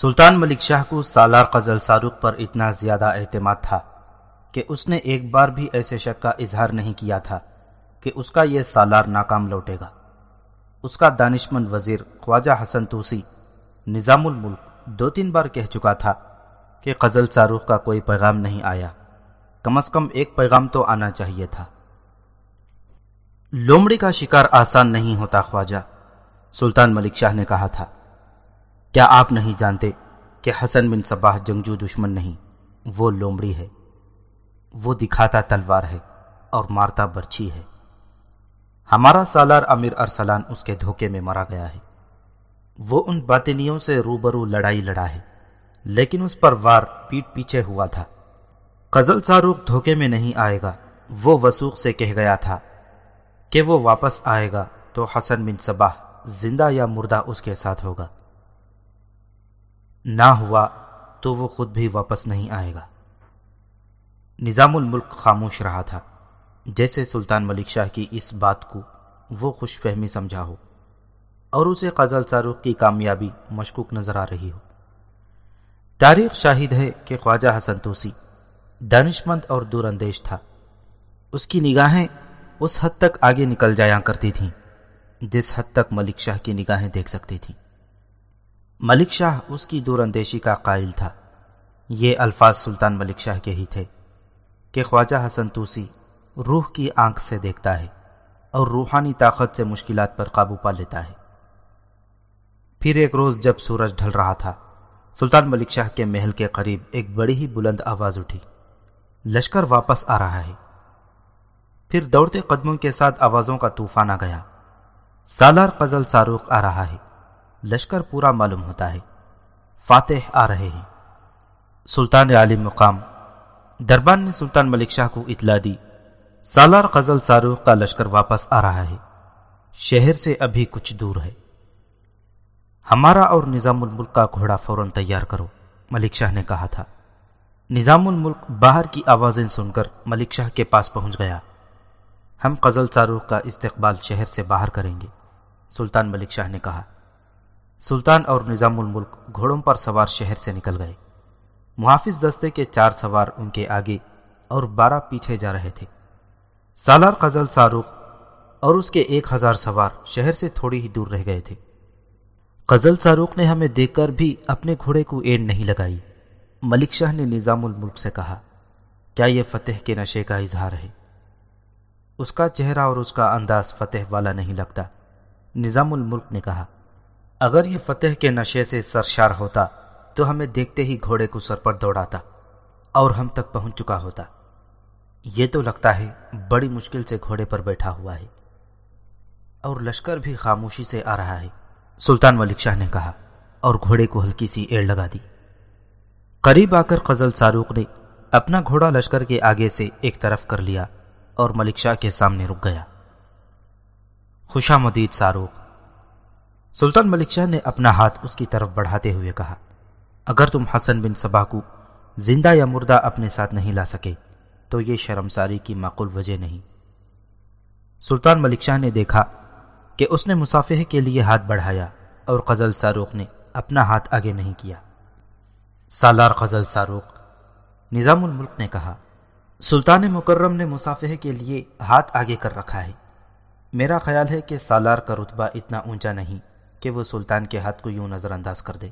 سلطان ملک شاہ کو سالار قزل ساروق پر اتنا زیادہ اعتماد تھا کہ اس نے ایک بار بھی ایسے شک کا اظہار نہیں کیا تھا کہ اس کا یہ سالار ناکام لوٹے گا۔ اس کا دانشمند وزیر خواجہ حسن توسی نظام الملک دو تین بار کہہ چکا تھا کہ قزل ساروخ کا کوئی پیغام نہیں آیا۔ کم از کم ایک پیغام تو آنا چاہیے تھا۔ لومڑی کا شکار آسان نہیں ہوتا خواجہ، سلطان ملک شاہ نے کہا تھا۔ کیا آپ نہیں جانتے کہ حسن بن صباح جنگجو دشمن نہیں؟ وہ لومڑی ہے۔ وہ دکھاتا تلوار ہے اور مارتا برچھی ہے۔ ہمارا سالار امیر ارسلان اس کے دھوکے میں مرا گیا ہے۔ وہ ان باطنیوں سے روبرو لڑائی لڑا ہے، لیکن اس پر وار پیٹ پیچھے ہوا تھا۔ قزل ساروق دھوکے میں نہیں آئے گا، وہ وسوخ سے کہہ گیا تھا کہ وہ واپس آئے گا تو حسن بن صباح زندہ یا مردہ اس کے ساتھ ہوگا۔ نہ ہوا تو وہ خود بھی واپس نہیں آئے گا۔ نظام الملک خاموش رہا تھا۔ جیسے سلطان ملک شاہ کی اس بات کو وہ خوش فہمی سمجھا ہو اور اسے قزل ساروخ کی کامیابی مشکوک نظر آ رہی ہو۔ تاریخ شاہد ہے کہ خواجہ حسن توسی دانشمند اور دور اندیش تھا۔ اس کی نگاہیں اس حد تک آگے نکل جایا کرتی تھیں جس حد تک ملک شاہ کی نگاہیں دیکھ سکتی تھیں۔ ملک شاہ اس کی دور اندیشی کا قائل تھا۔ یہ الفاظ سلطان ملک شاہ کے ہی تھے کہ خواجہ حسن توسی روح کی آنکھ سے دیکھتا ہے اور روحانی طاقت سے مشکلات پر قابو پا لیتا ہے۔ پھر ایک روز جب سورج ڈھل رہا تھا، سلطان ملک شاہ کے محل کے قریب ایک بڑی ہی بلند آواز اٹھی۔ لشکر واپس آ رہا ہے۔ پھر دوڑتے قدموں کے ساتھ آوازوں کا طوفان آ گیا۔ سالار قزل ساروخ آ رہا ہے۔ لشکر پورا معلوم ہوتا ہے۔ فاتح آ رہے ہیں۔ سلطان عالم مقام۔ دربان نے سلطان ملک شاہ کو اطلاع دی۔ سالار قزل ساروخ کا لشکر واپس آ رہا ہے۔ شہر سے ابھی کچھ دور ہے۔ ہمارا اور نظام الملک کا گھوڑا فوراً تیار کرو، ملک شاہ نے کہا تھا۔ نظام الملک باہر کی آوازیں سن کر ملک شاہ کے پاس پہنچ گیا۔ ہم قزل ساروخ کا استقبال شہر سے باہر کریں گے، سلطان ملک شاہ نے کہا۔ سلطان اور نظام الملک گھوڑوں پر سوار شہر سے نکل گئے۔ محافظ دستے کے چار سوار ان کے آگے اور بارہ پیچھے جا رہے تھے۔ سالار قزل ساروخ اور اس کے ایک ہزار سوار شہر سے تھوڑی ہی دور رہ گئے تھے۔ قزل ساروخ نے ہمیں دیکھ کر بھی اپنے گھوڑے کو اینڈ نہیں لگائی۔ ملک شاہ نے نظام الملک سے کہا، کیا یہ فتح کے نشے کا اظہار ہے؟ اس کا چہرہ اور اس کا انداز فتح والا نہیں لگتا، نظام الملک نے کہا اگر یہ فتح کے نشے سے سرشار ہوتا، تو ہمیں دیکھتے ہی گھوڑے کو سر پر دوڑاتا اور ہم تک پہنچ چکا ہوتا۔ یہ تو لگتا ہے بڑی مشکل سے گھوڑے پر بیٹھا ہوا ہے۔ اور لشکر بھی خاموشی سے آ رہا ہے، سلطان ملک شاہ نے کہا اور گھوڑے کو ہلکی سی ایڑ لگا دی۔ قریب آ کر قزل ساروق نے اپنا گھوڑا لشکر کے آگے سے ایک طرف کر لیا اور ملک شاہ کے سامنے رک گیا۔ خوشا مدید ساروق۔ سلطان ملک شاہ نے اپنا ہاتھ اس کی طرف بڑھاتے ہوئے کہا، اگر تم حسن بن صبا کو زندہ یا مردہ اپنے ساتھ نہیں لا سکے، تو یہ شرمساری کی معقول وجہ نہیں۔ سلطان ملک شاہ نے دیکھا کہ اس نے مسافح کے لیے ہاتھ بڑھایا اور قزل ساروق نے اپنا ہاتھ آگے نہیں کیا۔ سالار قزل ساروق، نظام الملک نے کہا، سلطان مکرم نے مسافح کے لیے ہاتھ آگے کر رکھا ہے۔ میرا خیال ہے کہ سالار کا رتبہ اتنا اونچا نہیں۔ کہ وہ سلطان کے ہاتھ کو یوں نظر انداز کر دے۔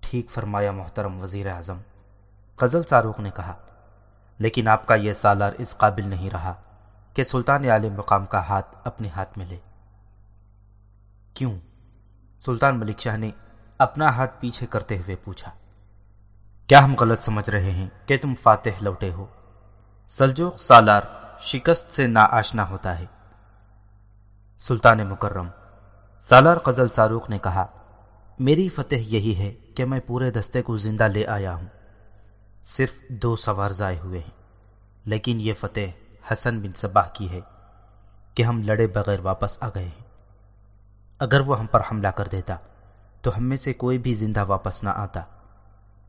ٹھیک فرمایا محترم وزیر اعظم، غزل ساروخ نے کہا، لیکن آپ کا یہ سالار اس قابل نہیں رہا کہ سلطان عالم مقام کا ہاتھ اپنے ہاتھ میں لے۔ کیوں؟ سلطان ملک شاہ نے اپنا ہاتھ پیچھے کرتے ہوئے پوچھا، کیا ہم غلط سمجھ رہے ہیں کہ تم فاتح لوٹے ہو؟ سلجوق سالار شکست سے نا آشنا ہوتا ہے۔ سلطان مکرم سالار قزل ساروخ نے کہا، میری فتح یہی ہے کہ میں پورے دستے کو زندہ لے آیا ہوں۔ صرف دو سوار ضائع ہوئے ہیں، لیکن یہ فتح حسن بن صباح کی ہے کہ ہم لڑے بغیر واپس آ گئے ہیں۔ اگر وہ ہم پر حملہ کر دیتا، تو ہم میں سے کوئی بھی زندہ واپس نہ آتا۔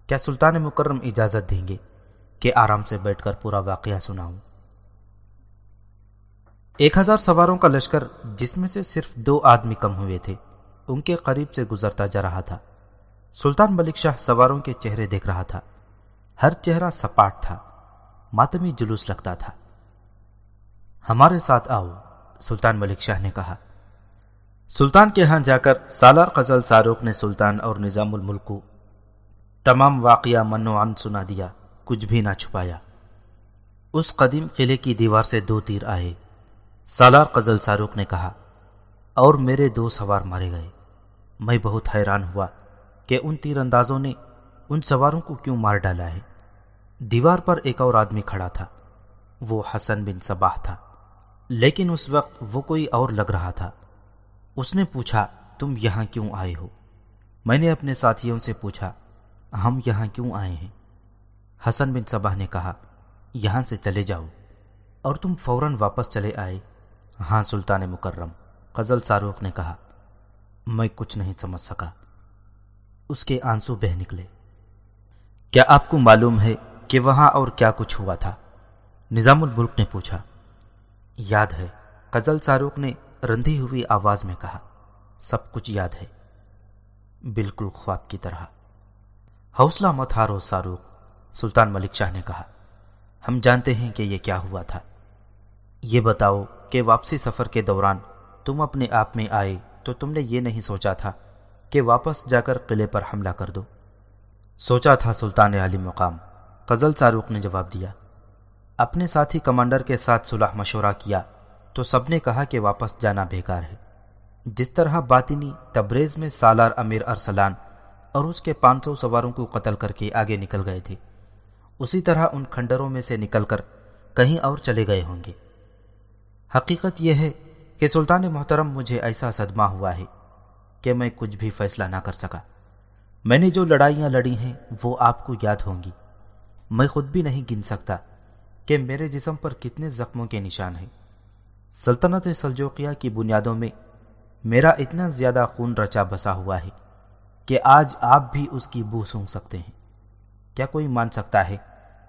کیا سلطان مکرم اجازت دیں گے کہ آرام سے بیٹھ کر پورا واقعہ سناؤں؟ ایک ہزار سواروں کا لشکر جس میں سے صرف دو آدمی کم ہوئے تھے، ان کے قریب سے گزرتا جا رہا تھا۔ سلطان ملک شاہ سواروں کے چہرے دیکھ رہا تھا۔ ہر چہرہ سپاٹ تھا، ماتمی جلوس لگتا تھا۔ ہمارے ساتھ آؤ، سلطان ملک شاہ نے کہا۔ سلطان کے ہاں جا کر سالار قزل ساروق نے سلطان اور نظام الملک کو تمام واقعہ منوعن سنا دیا، کچھ بھی نہ چھپایا۔ اس قدیم قلعے کی دیوار سے دو تیر آئے۔ سالار قزل ساروق نے کہا، اور میرے دو سوار مارے گئے۔ میں بہت حیران ہوا کہ ان تیر اندازوں نے ان سواروں کو کیوں مار ڈالا ہے۔ دیوار پر ایک اور آدمی کھڑا تھا، وہ حسن بن صباح تھا۔ لیکن اس وقت وہ کوئی اور لگ رہا تھا۔ اس نے پوچھا، تم یہاں کیوں آئے ہو؟ میں نے اپنے ساتھیوں سے پوچھا، ہم یہاں کیوں آئے ہیں؟ حسن بن صباح نے کہا، یہاں سے چلے جاؤ، اور تم فوراً واپس چلے آئے۔ ہاں سلطان مکرم قزل ساروخ نے کہا، میں کچھ نہیں سمجھ سکا۔ اس کے آنسو بہ نکلے۔ کیا آپ کو معلوم ہے کہ وہاں اور کیا کچھ ہوا تھا؟ نظام الملک نے پوچھا۔ یاد ہے قزل ساروخ نے رندھی ہوئی آواز میں کہا، سب کچھ یاد ہے۔ بالکل خواب کی طرح۔ حوصلہ مت ہارو ساروخ سلطان ملک شاہ نے کہا۔ ہم جانتے ہیں کہ یہ کیا ہوا تھا۔ یہ بتاؤ کہ واپسی سفر کے دوران تم اپنے آپ میں آئے تو تم نے یہ نہیں سوچا تھا کہ واپس جا کر قلعے پر حملہ کر دو۔ سوچا تھا سلطان علی مقام۔ قزل ساروق نے جواب دیا۔ اپنے ساتھی کمانڈر کے ساتھ صلح مشورہ کیا تو سب نے کہا کہ واپس جانا بیکار ہے۔ جس طرح باطنی تبریز میں سالار امیر ارسلان اور اس کے پانچ سو سواروں کو قتل کر کے آگے نکل گئے تھے، اسی طرح ان کھنڈروں میں سے نکل کر کہیں اور چلے گئے ہوں گے۔ حقیقت یہ ہے کہ سلطان محترم مجھے ایسا صدمہ ہوا ہے کہ میں کچھ بھی فیصلہ نہ کر سکا۔ میں نے جو لڑائیاں لڑی ہیں وہ آپ کو یاد ہوں گی۔ میں خود بھی نہیں گن سکتا کہ میرے جسم پر کتنے زخموں کے نشان ہیں۔ سلطنت سلجوقیہ کی بنیادوں میں میرا اتنا زیادہ خون رچا بسا ہوا ہے کہ آج آپ بھی اس کی بو سونگ سکتے ہیں۔ کیا کوئی مان سکتا ہے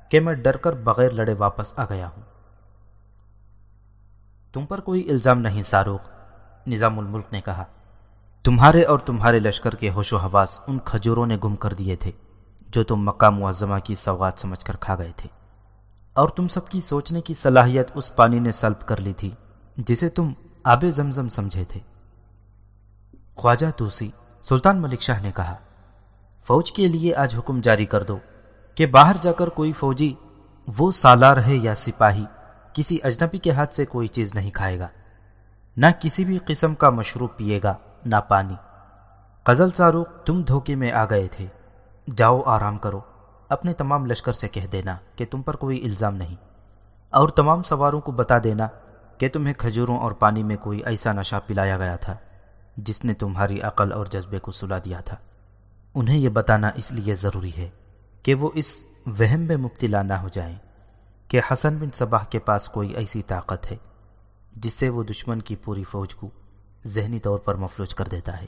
کہ میں ڈر کر بغیر لڑے واپس آ گیا ہوں؟ تم پر کوئی الزام نہیں ساروخ نظام الملک نے کہا۔ تمہارے اور تمہارے لشکر کے ہوش و حواس ان کھجوروں نے گم کر دیے تھے، جو تم مکہ معظمہ کی سوغات سمجھ کر کھا گئے تھے۔ اور تم سب کی سوچنے کی صلاحیت اس پانی نے سلب کر لی تھی، جسے تم آب زمزم سمجھے تھے۔ خواجہ توسی، سلطان ملک شاہ نے کہا، فوج کے لیے آج حکم جاری کر دو کہ باہر جا کر کوئی فوجی وہ سالار ہے یا سپاہی کسی اجنبی کے ہاتھ سے کوئی چیز نہیں کھائے گا۔ نہ کسی بھی قسم کا مشروب پیے گا، نہ پانی۔ قزل ساروق، تم دھوکے میں آ گئے تھے۔ جاؤ آرام کرو۔ اپنے تمام لشکر سے کہہ دینا کہ تم پر کوئی الزام نہیں۔ اور تمام سواروں کو بتا دینا کہ تمہیں کھجوروں اور پانی میں کوئی ایسا نشہ پلایا گیا تھا جس نے تمہاری عقل اور جذبے کو سلا دیا تھا۔ انہیں یہ بتانا اس لیے ضروری ہے کہ وہ اس وہم میں مبتلا نہ ہو جائیں۔ کہ حسن بن صباح کے پاس کوئی ایسی طاقت ہے جس سے وہ دشمن کی پوری فوج کو ذہنی طور پر مفلوج کر دیتا ہے۔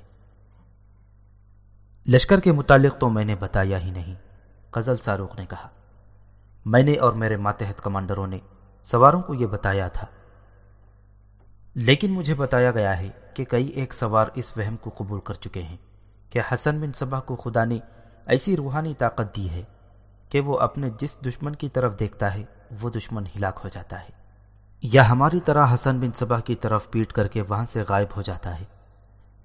لشکر کے متعلق تو میں نے بتایا ہی نہیں قزل ساروخ نے کہا۔ میں نے اور میرے ماتحت کمانڈروں نے سواروں کو یہ بتایا تھا۔ لیکن مجھے بتایا گیا ہے کہ کئی ایک سوار اس وہم کو قبول کر چکے ہیں کہ حسن بن صبح کو خدا نے ایسی روحانی طاقت دی ہے کہ وہ اپنے جس دشمن کی طرف دیکھتا ہے وہ دشمن ہلاک ہو جاتا ہے۔ یا ہماری طرح حسن بن صبح کی طرف پیٹ کر کے وہاں سے غائب ہو جاتا ہے۔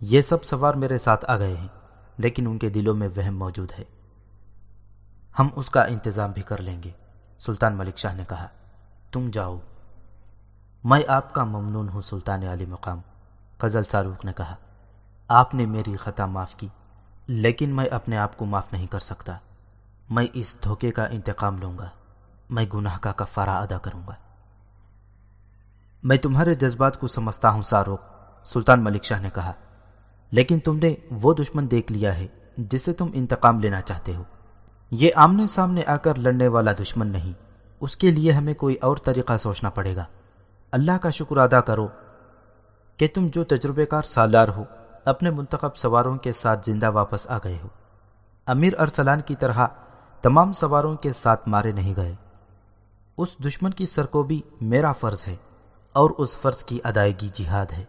یہ سب سوار میرے ساتھ آ گئے ہیں، لیکن ان کے دلوں میں وہم موجود ہے۔ ہم اس کا انتظام بھی کر لیں گے، سلطان ملک شاہ نے کہا۔ تم جاؤ۔ میں آپ کا ممنون ہوں، سلطان علی مقام۔ قزل ساروخ نے کہا۔ آپ نے میری خطا معاف کی، لیکن میں اپنے آپ کو معاف نہیں کر سکتا۔ میں اس دھوکے کا انتقام لوں گا۔ میں گناہ کا کفارہ ادا کروں گا۔ میں تمہارے جذبات کو سمجھتا ہوں، ساروق، سلطان ملک شاہ نے کہا۔ لیکن تم نے وہ دشمن دیکھ لیا ہے جس سے تم انتقام لینا چاہتے ہو۔ یہ آمنے سامنے آ کر لڑنے والا دشمن نہیں۔ اس کے لیے ہمیں کوئی اور طریقہ سوچنا پڑے گا۔ اللہ کا شکر ادا کرو کہ تم جو تجربے کار سالار ہو، اپنے منتخب سواروں کے ساتھ زندہ واپس آ گئے ہو۔ امیر ارسلان کی طرح تمام سواروں کے ساتھ مارے نہیں گئے۔ اس دشمن کی سرکوبی میرا فرض ہے اور اس فرض کی ادائیگی جہاد ہے۔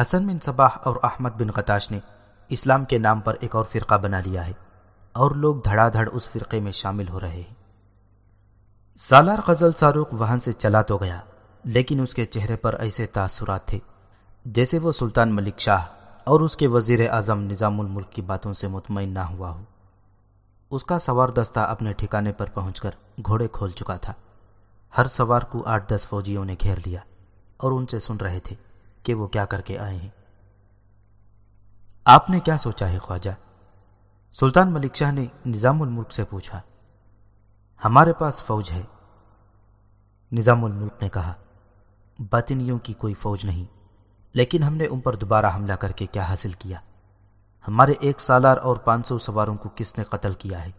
حسن بن صباح اور احمد بن قطاش نے اسلام کے نام پر ایک اور فرقہ بنا لیا ہے اور لوگ دھڑا دھڑ اس فرقے میں شامل ہو رہے ہیں۔ سالار غزل ساروق وہاں سے چلا تو گیا، لیکن اس کے چہرے پر ایسے تاثرات تھے جیسے وہ سلطان ملک شاہ اور اس کے وزیر اعظم نظام الملک کی باتوں سے مطمئن نہ ہوا ہو۔ اس کا سوار دستہ اپنے ٹھکانے پر پہنچ کر گھوڑے کھول چکا تھا۔ ہر سوار کو آٹھ دس فوجیوں نے گھیر لیا اور ان سے سن رہے تھے کہ وہ کیا کر کے آئے ہیں۔ آپ نے کیا سوچا ہے خواجہ؟ سلطان ملک شاہ نے نظام الملک سے پوچھا، ہمارے پاس فوج ہے؟ نظام الملک نے کہا، باطنیوں کی کوئی فوج نہیں، لیکن ہم نے ان پر دوبارہ حملہ کر کے کیا حاصل کیا؟ ہمارے ایک سالار اور پانچ سو سواروں کو کس نے قتل کیا ہے؟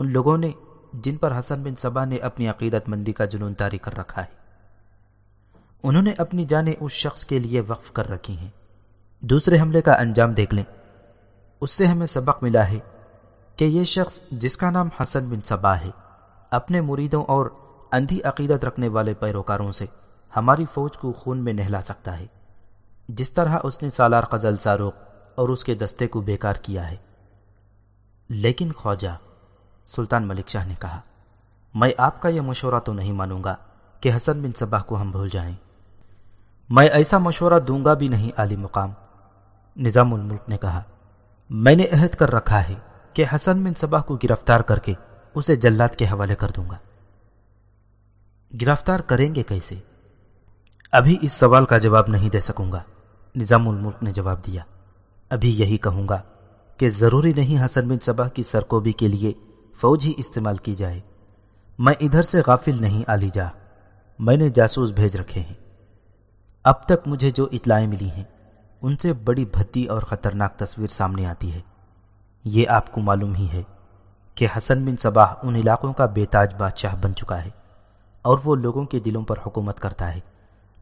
ان لوگوں نے جن پر حسن بن صبا نے اپنی عقیدت مندی کا جنون تاری کر رکھا ہے۔ انہوں نے اپنی جانیں اس شخص کے لیے وقف کر رکھی ہیں۔ دوسرے حملے کا انجام دیکھ لیں۔ اس سے ہمیں سبق ملا ہے کہ یہ شخص جس کا نام حسن بن صبا ہے، اپنے مریدوں اور اندھی عقیدت رکھنے والے پیروکاروں سے ہماری فوج کو خون میں نہلا سکتا ہے۔ جس طرح اس نے سالار قزل ساروق اور اس کے دستے کو بیکار کیا ہے۔ لیکن خواجہ سلطان ملک شاہ نے کہا، میں آپ کا یہ مشورہ تو نہیں مانوں گا کہ حسن بن صباح کو ہم بھول جائیں۔ میں ایسا مشورہ دوں گا بھی نہیں عالی مقام۔ نظام الملک نے کہا، میں نے عہد کر رکھا ہے کہ حسن بن صباح کو گرفتار کر کے اسے جلات کے حوالے کر دوں گا۔ گرفتار کریں گے کیسے؟ ابھی اس سوال کا جواب نہیں دے سکوں گا۔ نظام الملک نے جواب دیا، ابھی یہی کہوں گا کہ ضروری نہیں حسن بن صبح کی سرکوبی کے لیے فوج ہی استعمال کی جائے۔ میں ادھر سے غافل نہیں آلی جا۔ میں نے جاسوس بھیج رکھے ہیں۔ اب تک مجھے جو اطلاعیں ملی ہیں، ان سے بڑی بھدی اور خطرناک تصویر سامنے آتی ہے۔ یہ آپ کو معلوم ہی ہے کہ حسن بن صباح ان علاقوں کا بے تاج بادشاہ بن چکا ہے اور وہ لوگوں کے دلوں پر حکومت کرتا ہے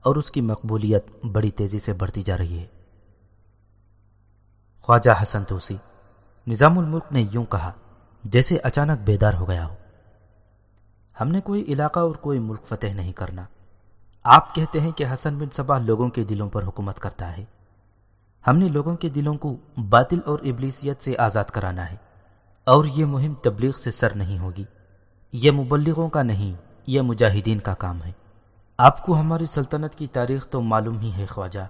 اور اس کی مقبولیت بڑی تیزی سے بڑھتی جا رہی ہے۔ خواجہ حسن توسی، نظام الملک نے یوں کہا جیسے اچانک بیدار ہو گیا ہو۔ ہم نے کوئی علاقہ اور کوئی ملک فتح نہیں کرنا۔ آپ کہتے ہیں کہ حسن بن صبا لوگوں کے دلوں پر حکومت کرتا ہے۔ ہم نے لوگوں کے دلوں کو باطل اور ابلیسیت سے آزاد کرانا ہے۔ اور یہ مہم تبلیغ سے سر نہیں ہوگی۔ یہ مبلغوں کا نہیں، یہ مجاہدین کا کام ہے۔ آپ کو ہماری سلطنت کی تاریخ تو معلوم ہی ہے خواجہ۔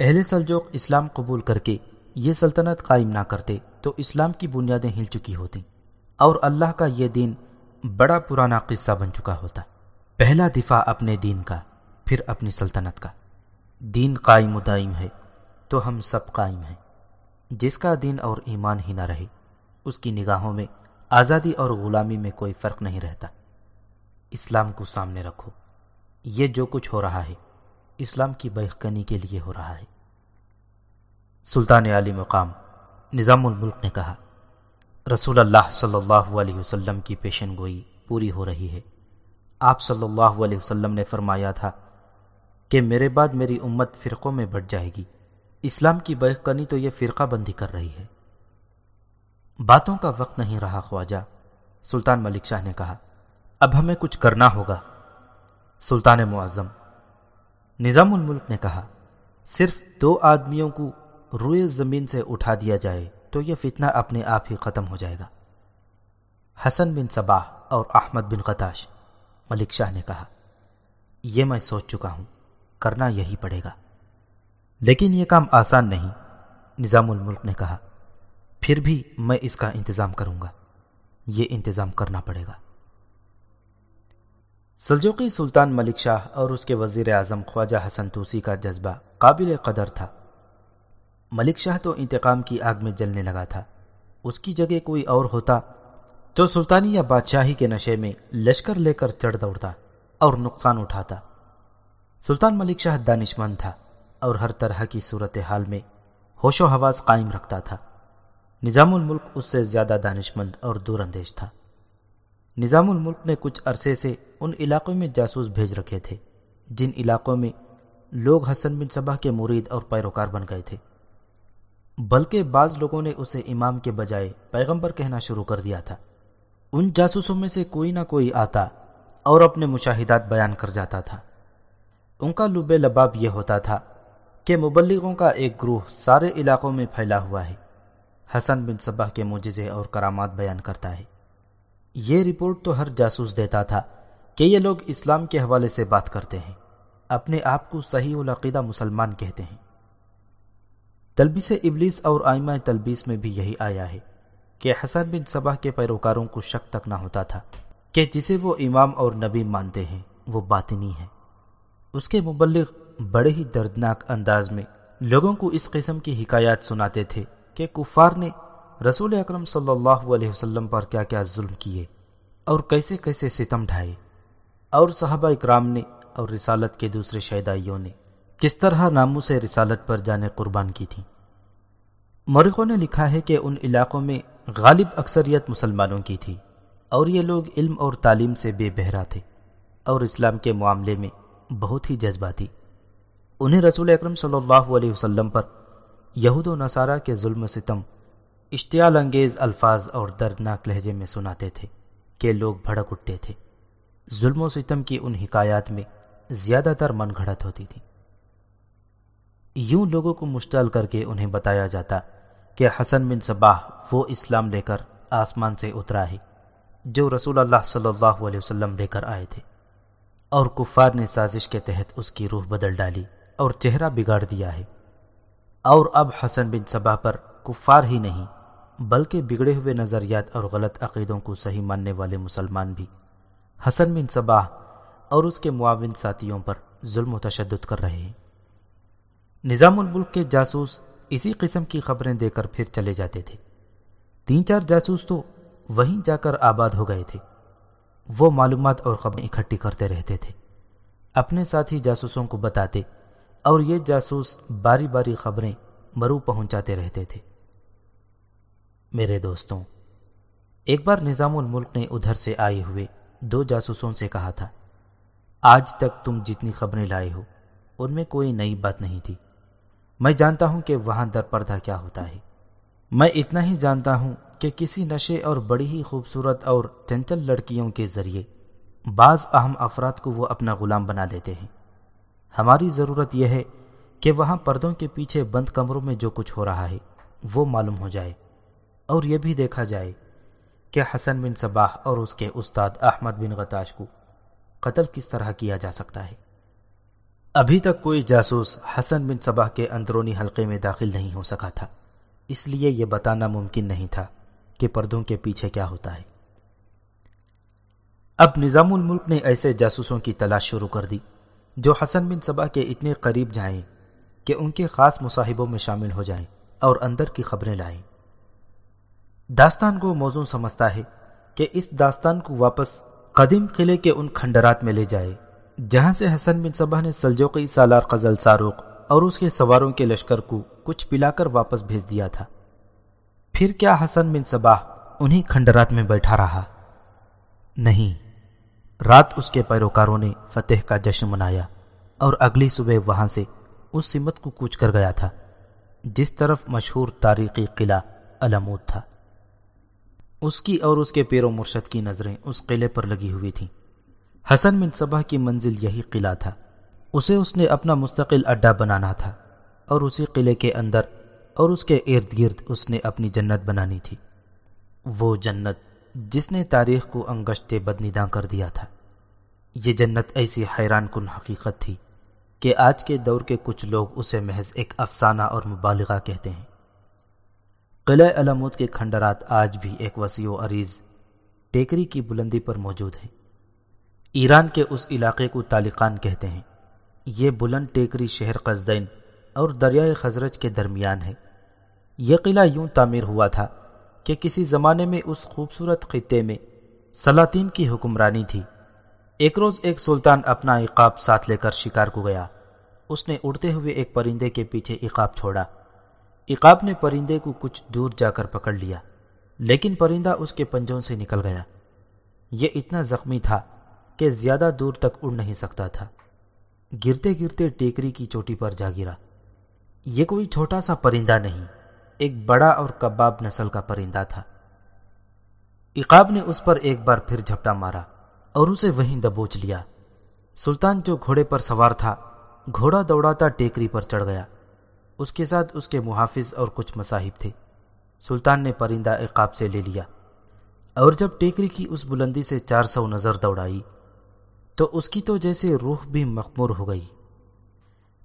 اہل سلجوق اسلام قبول کر کے یہ سلطنت قائم نہ کرتے تو اسلام کی بنیادیں ہل چکی ہوتی اور اللہ کا یہ دین بڑا پرانا قصہ بن چکا ہوتا۔ پہلا دفاع اپنے دین کا، پھر اپنی سلطنت کا۔ دین قائم و دائم ہے تو ہم سب قائم ہیں۔ جس کا دین اور ایمان ہی نہ رہے، اس کی نگاہوں میں آزادی اور غلامی میں کوئی فرق نہیں رہتا۔ اسلام کو سامنے رکھو۔ یہ جو کچھ ہو رہا ہے، اسلام کی بحقنی کے لیے ہو رہا ہے۔ سلطان علی مقام نظام الملک نے کہا، رسول اللہ صلی اللہ علیہ وسلم کی پیشن گوئی پوری ہو رہی ہے۔ آپ صلی اللہ علیہ وسلم نے فرمایا تھا کہ میرے بعد میری امت فرقوں میں بڑھ جائے گی۔ اسلام کی بحقنی تو یہ فرقہ بندی کر رہی ہے۔ باتوں کا وقت نہیں رہا خواجہ، سلطان ملک شاہ نے کہا، اب ہمیں کچھ کرنا ہوگا۔ سلطان معظم نظام الملک نے کہا، صرف دو آدمیوں کو روئے زمین سے اٹھا دیا جائے تو یہ فتنہ اپنے آپ ہی ختم ہو جائے گا۔ حسن بن صباح اور احمد بن قتاش، ملک شاہ نے کہا، یہ میں سوچ چکا ہوں، کرنا یہی پڑے گا۔ لیکن یہ کام آسان نہیں، نظام الملک نے کہا، پھر بھی میں اس کا انتظام کروں گا، یہ انتظام کرنا پڑے گا۔ سلجوقی سلطان ملک شاہ اور اس کے وزیر اعظم خواجہ حسن توسی کا جذبہ قابل قدر تھا۔ ملک شاہ تو انتقام کی آگ میں جلنے لگا تھا۔ اس کی جگہ کوئی اور ہوتا تو سلطانی یا بادشاہی کے نشے میں لشکر لے کر چڑھ دوڑتا اور نقصان اٹھاتا۔ سلطان ملک شاہ دانش مند تھا اور ہر طرح کی صورت حال میں ہوش و حواس قائم رکھتا تھا۔ نظام الملک اس سے زیادہ دانش مند اور دور اندیش تھا۔ نظام الملک نے کچھ عرصے سے ان علاقوں میں جاسوس بھیج رکھے تھے، جن علاقوں میں لوگ حسن بن صبح کے مرید اور پیروکار بن گئے تھے۔ بلکہ بعض لوگوں نے اسے امام کے بجائے پیغمبر کہنا شروع کر دیا تھا۔ ان جاسوسوں میں سے کوئی نہ کوئی آتا اور اپنے مشاہدات بیان کر جاتا تھا۔ ان کا لب لباب یہ ہوتا تھا کہ مبلغوں کا ایک گروہ سارے علاقوں میں پھیلا ہوا ہے۔ حسن بن صبح کے معجزے اور کرامات بیان کرتا ہے۔ یہ رپورٹ تو ہر جاسوس دیتا تھا کہ یہ لوگ اسلام کے حوالے سے بات کرتے ہیں۔ اپنے آپ کو صحیح العقیدہ مسلمان کہتے ہیں۔ تلبیس ابلیس اور آئمہ تلبیس میں بھی یہی آیا ہے کہ حسن بن صبح کے پیروکاروں کو شک تک نہ ہوتا تھا کہ جسے وہ امام اور نبی مانتے ہیں، وہ باطنی ہے اس کے مبلغ بڑے ہی دردناک انداز میں لوگوں کو اس قسم کی حکایات سناتے تھے کہ کفار نے رسول اکرم صلی اللہ علیہ وسلم پر کیا کیا ظلم کیے اور کیسے کیسے ستم ڈھائے۔ اور صحابہ اکرام نے اور رسالت کے دوسرے شہدائیوں نے کس طرح ناموں سے رسالت پر جانے قربان کی تھی۔ مرغوں نے لکھا ہے کہ ان علاقوں میں غالب اکثریت مسلمانوں کی تھی اور یہ لوگ علم اور تعلیم سے بے بہرا تھے اور اسلام کے معاملے میں بہت ہی جذباتی انہیں رسول اکرم صلی اللہ علیہ وسلم پر یہود و نصارہ کے ظلم و ستم، اشتعال انگیز الفاظ اور دردناک لہجے میں سناتے تھے کہ لوگ بھڑک اٹھتے تھے۔ ظلم و ستم کی ان حکایات میں زیادہ تر من گھڑت ہوتی تھی۔ یوں لوگوں کو مشتعل کر کے انہیں بتایا جاتا کہ حسن بن صباح وہ اسلام لے کر آسمان سے اترا ہے، جو رسول اللہ صلی اللہ علیہ وسلم لے کر آئے تھے۔ اور کفار نے سازش کے تحت اس کی روح بدل ڈالی اور چہرہ بگاڑ دیا ہے۔ اور اب حسن بن صبا پر کفار ہی نہیں، بلکہ بگڑے ہوئے نظریات اور غلط عقیدوں کو صحیح ماننے والے مسلمان بھی۔ حسن بن صباح اور اس کے معاون ساتھیوں پر ظلم و تشدد کر رہے ہیں۔ نظام الملک کے جاسوس اسی قسم کی خبریں دے کر پھر چلے جاتے تھے۔ تین چار جاسوس تو وہیں جا کر آباد ہو گئے تھے۔ وہ معلومات اور خبریں اکٹھی کرتے رہتے تھے۔ اپنے ساتھی جاسوسوں کو بتاتے اور یہ جاسوس باری باری خبریں مرو پہنچاتے رہتے تھے۔ میرے دوستوں، ایک بار نظام الملک نے ادھر سے آئے ہوئے دو جاسوسوں سے کہا تھا، آج تک تم جتنی خبریں لائے ہو، ان میں کوئی نئی بات نہیں تھی۔ میں جانتا ہوں کہ وہاں در پردہ کیا ہوتا ہے۔ میں اتنا ہی جانتا ہوں کہ کسی نشے اور بڑی ہی خوبصورت اور چنچل لڑکیوں کے ذریعے بعض اہم افراد کو وہ اپنا غلام بنا لیتے ہیں۔ ہماری ضرورت یہ ہے کہ وہاں پردوں کے پیچھے بند کمروں میں جو کچھ ہو رہا ہے، وہ معلوم ہو جائے۔ اور یہ بھی دیکھا جائے کہ حسن بن صباح اور اس کے استاد احمد بن غتاش کو قتل کس طرح کیا جا سکتا ہے۔ ابھی تک کوئی جاسوس حسن بن صباح کے اندرونی حلقے میں داخل نہیں ہو سکا تھا۔ اس لیے یہ بتانا ممکن نہیں تھا کہ پردوں کے پیچھے کیا ہوتا ہے۔ اب نظام الملک نے ایسے جاسوسوں کی تلاش شروع کر دی، جو حسن بن صبا کے اتنے قریب جائیں کہ ان کے خاص مصاحبوں میں شامل ہو جائیں اور اندر کی خبریں لائیں۔ داستان کو موضوع سمجھتا ہے کہ اس داستان کو واپس قدیم قلعے کے ان کھنڈرات میں لے جائے۔ جہاں سے حسن بن صبح نے سلجوقی سالار قزل ساروق اور اس کے سواروں کے لشکر کو کچھ پلا کر واپس بھیج دیا تھا۔ پھر کیا حسن بن صباح انہی کھنڈرات میں بیٹھا رہا؟ نہیں۔ رات اس کے پیروکاروں نے فتح کا جشن منایا اور اگلی صبح وہاں سے اس سمت کو کوچ کر گیا تھا، جس طرف مشہور تاریخی قلعہ علمود تھا۔ اس کی اور اس کے پیر و مرشد کی نظریں اس قلعے پر لگی ہوئی تھیں۔ حسن بن صبح کی منزل یہی قلعہ تھا۔ اسے اس نے اپنا مستقل اڈا بنانا تھا اور اسی قلعے کے اندر اور اس کے ارد گرد اس نے اپنی جنت بنانی تھی۔ وہ جنت جس نے تاریخ کو انگشت بدنیداں کر دیا تھا۔ یہ جنت ایسی حیران کن حقیقت تھی کہ آج کے دور کے کچھ لوگ اسے محض ایک افسانہ اور مبالغہ کہتے ہیں۔ قلعہ علمود کے کھنڈرات آج بھی ایک وسیع و عریض ٹیکری کی بلندی پر موجود ہے ایران کے اس علاقے کو تالقان کہتے ہیں۔ یہ بلند ٹیکری شہر قزدین اور دریائے خزرج کے درمیان ہے۔ یہ قلعہ یوں تعمیر ہوا تھا کہ کسی زمانے میں اس خوبصورت خطے میں سلاطین کی حکمرانی تھی۔ ایک روز ایک سلطان اپنا عقاب ساتھ لے کر شکار کو گیا۔ اس نے اڑتے ہوئے ایک پرندے کے پیچھے عقاب چھوڑا۔ عقاب نے پرندے کو کچھ دور جا کر پکڑ لیا، لیکن پرندہ اس کے پنجوں سے نکل گیا۔ یہ اتنا زخمی تھا کہ زیادہ دور تک اڑ نہیں سکتا تھا۔ گرتے گرتے ٹیکری کی چوٹی پر جا گرا۔ یہ کوئی چھوٹا سا پرندہ نہیں، ایک بڑا اور کباب نسل کا پرندہ تھا۔ اقاب نے اس پر ایک بار پھر جھپٹا مارا اور اسے وہیں دبوچ لیا۔ سلطان جو گھوڑے پر سوار تھا، گھوڑا دوڑاتا ٹیکری پر چڑھ گیا۔ اس کے ساتھ اس کے محافظ اور کچھ مصاحب تھے۔ سلطان نے پرندہ عقاب سے لے لیا اور جب ٹیکری کی اس بلندی سے چار سو نظر دوڑائی تو اس کی تو جیسے روح بھی مخمور ہو گئی۔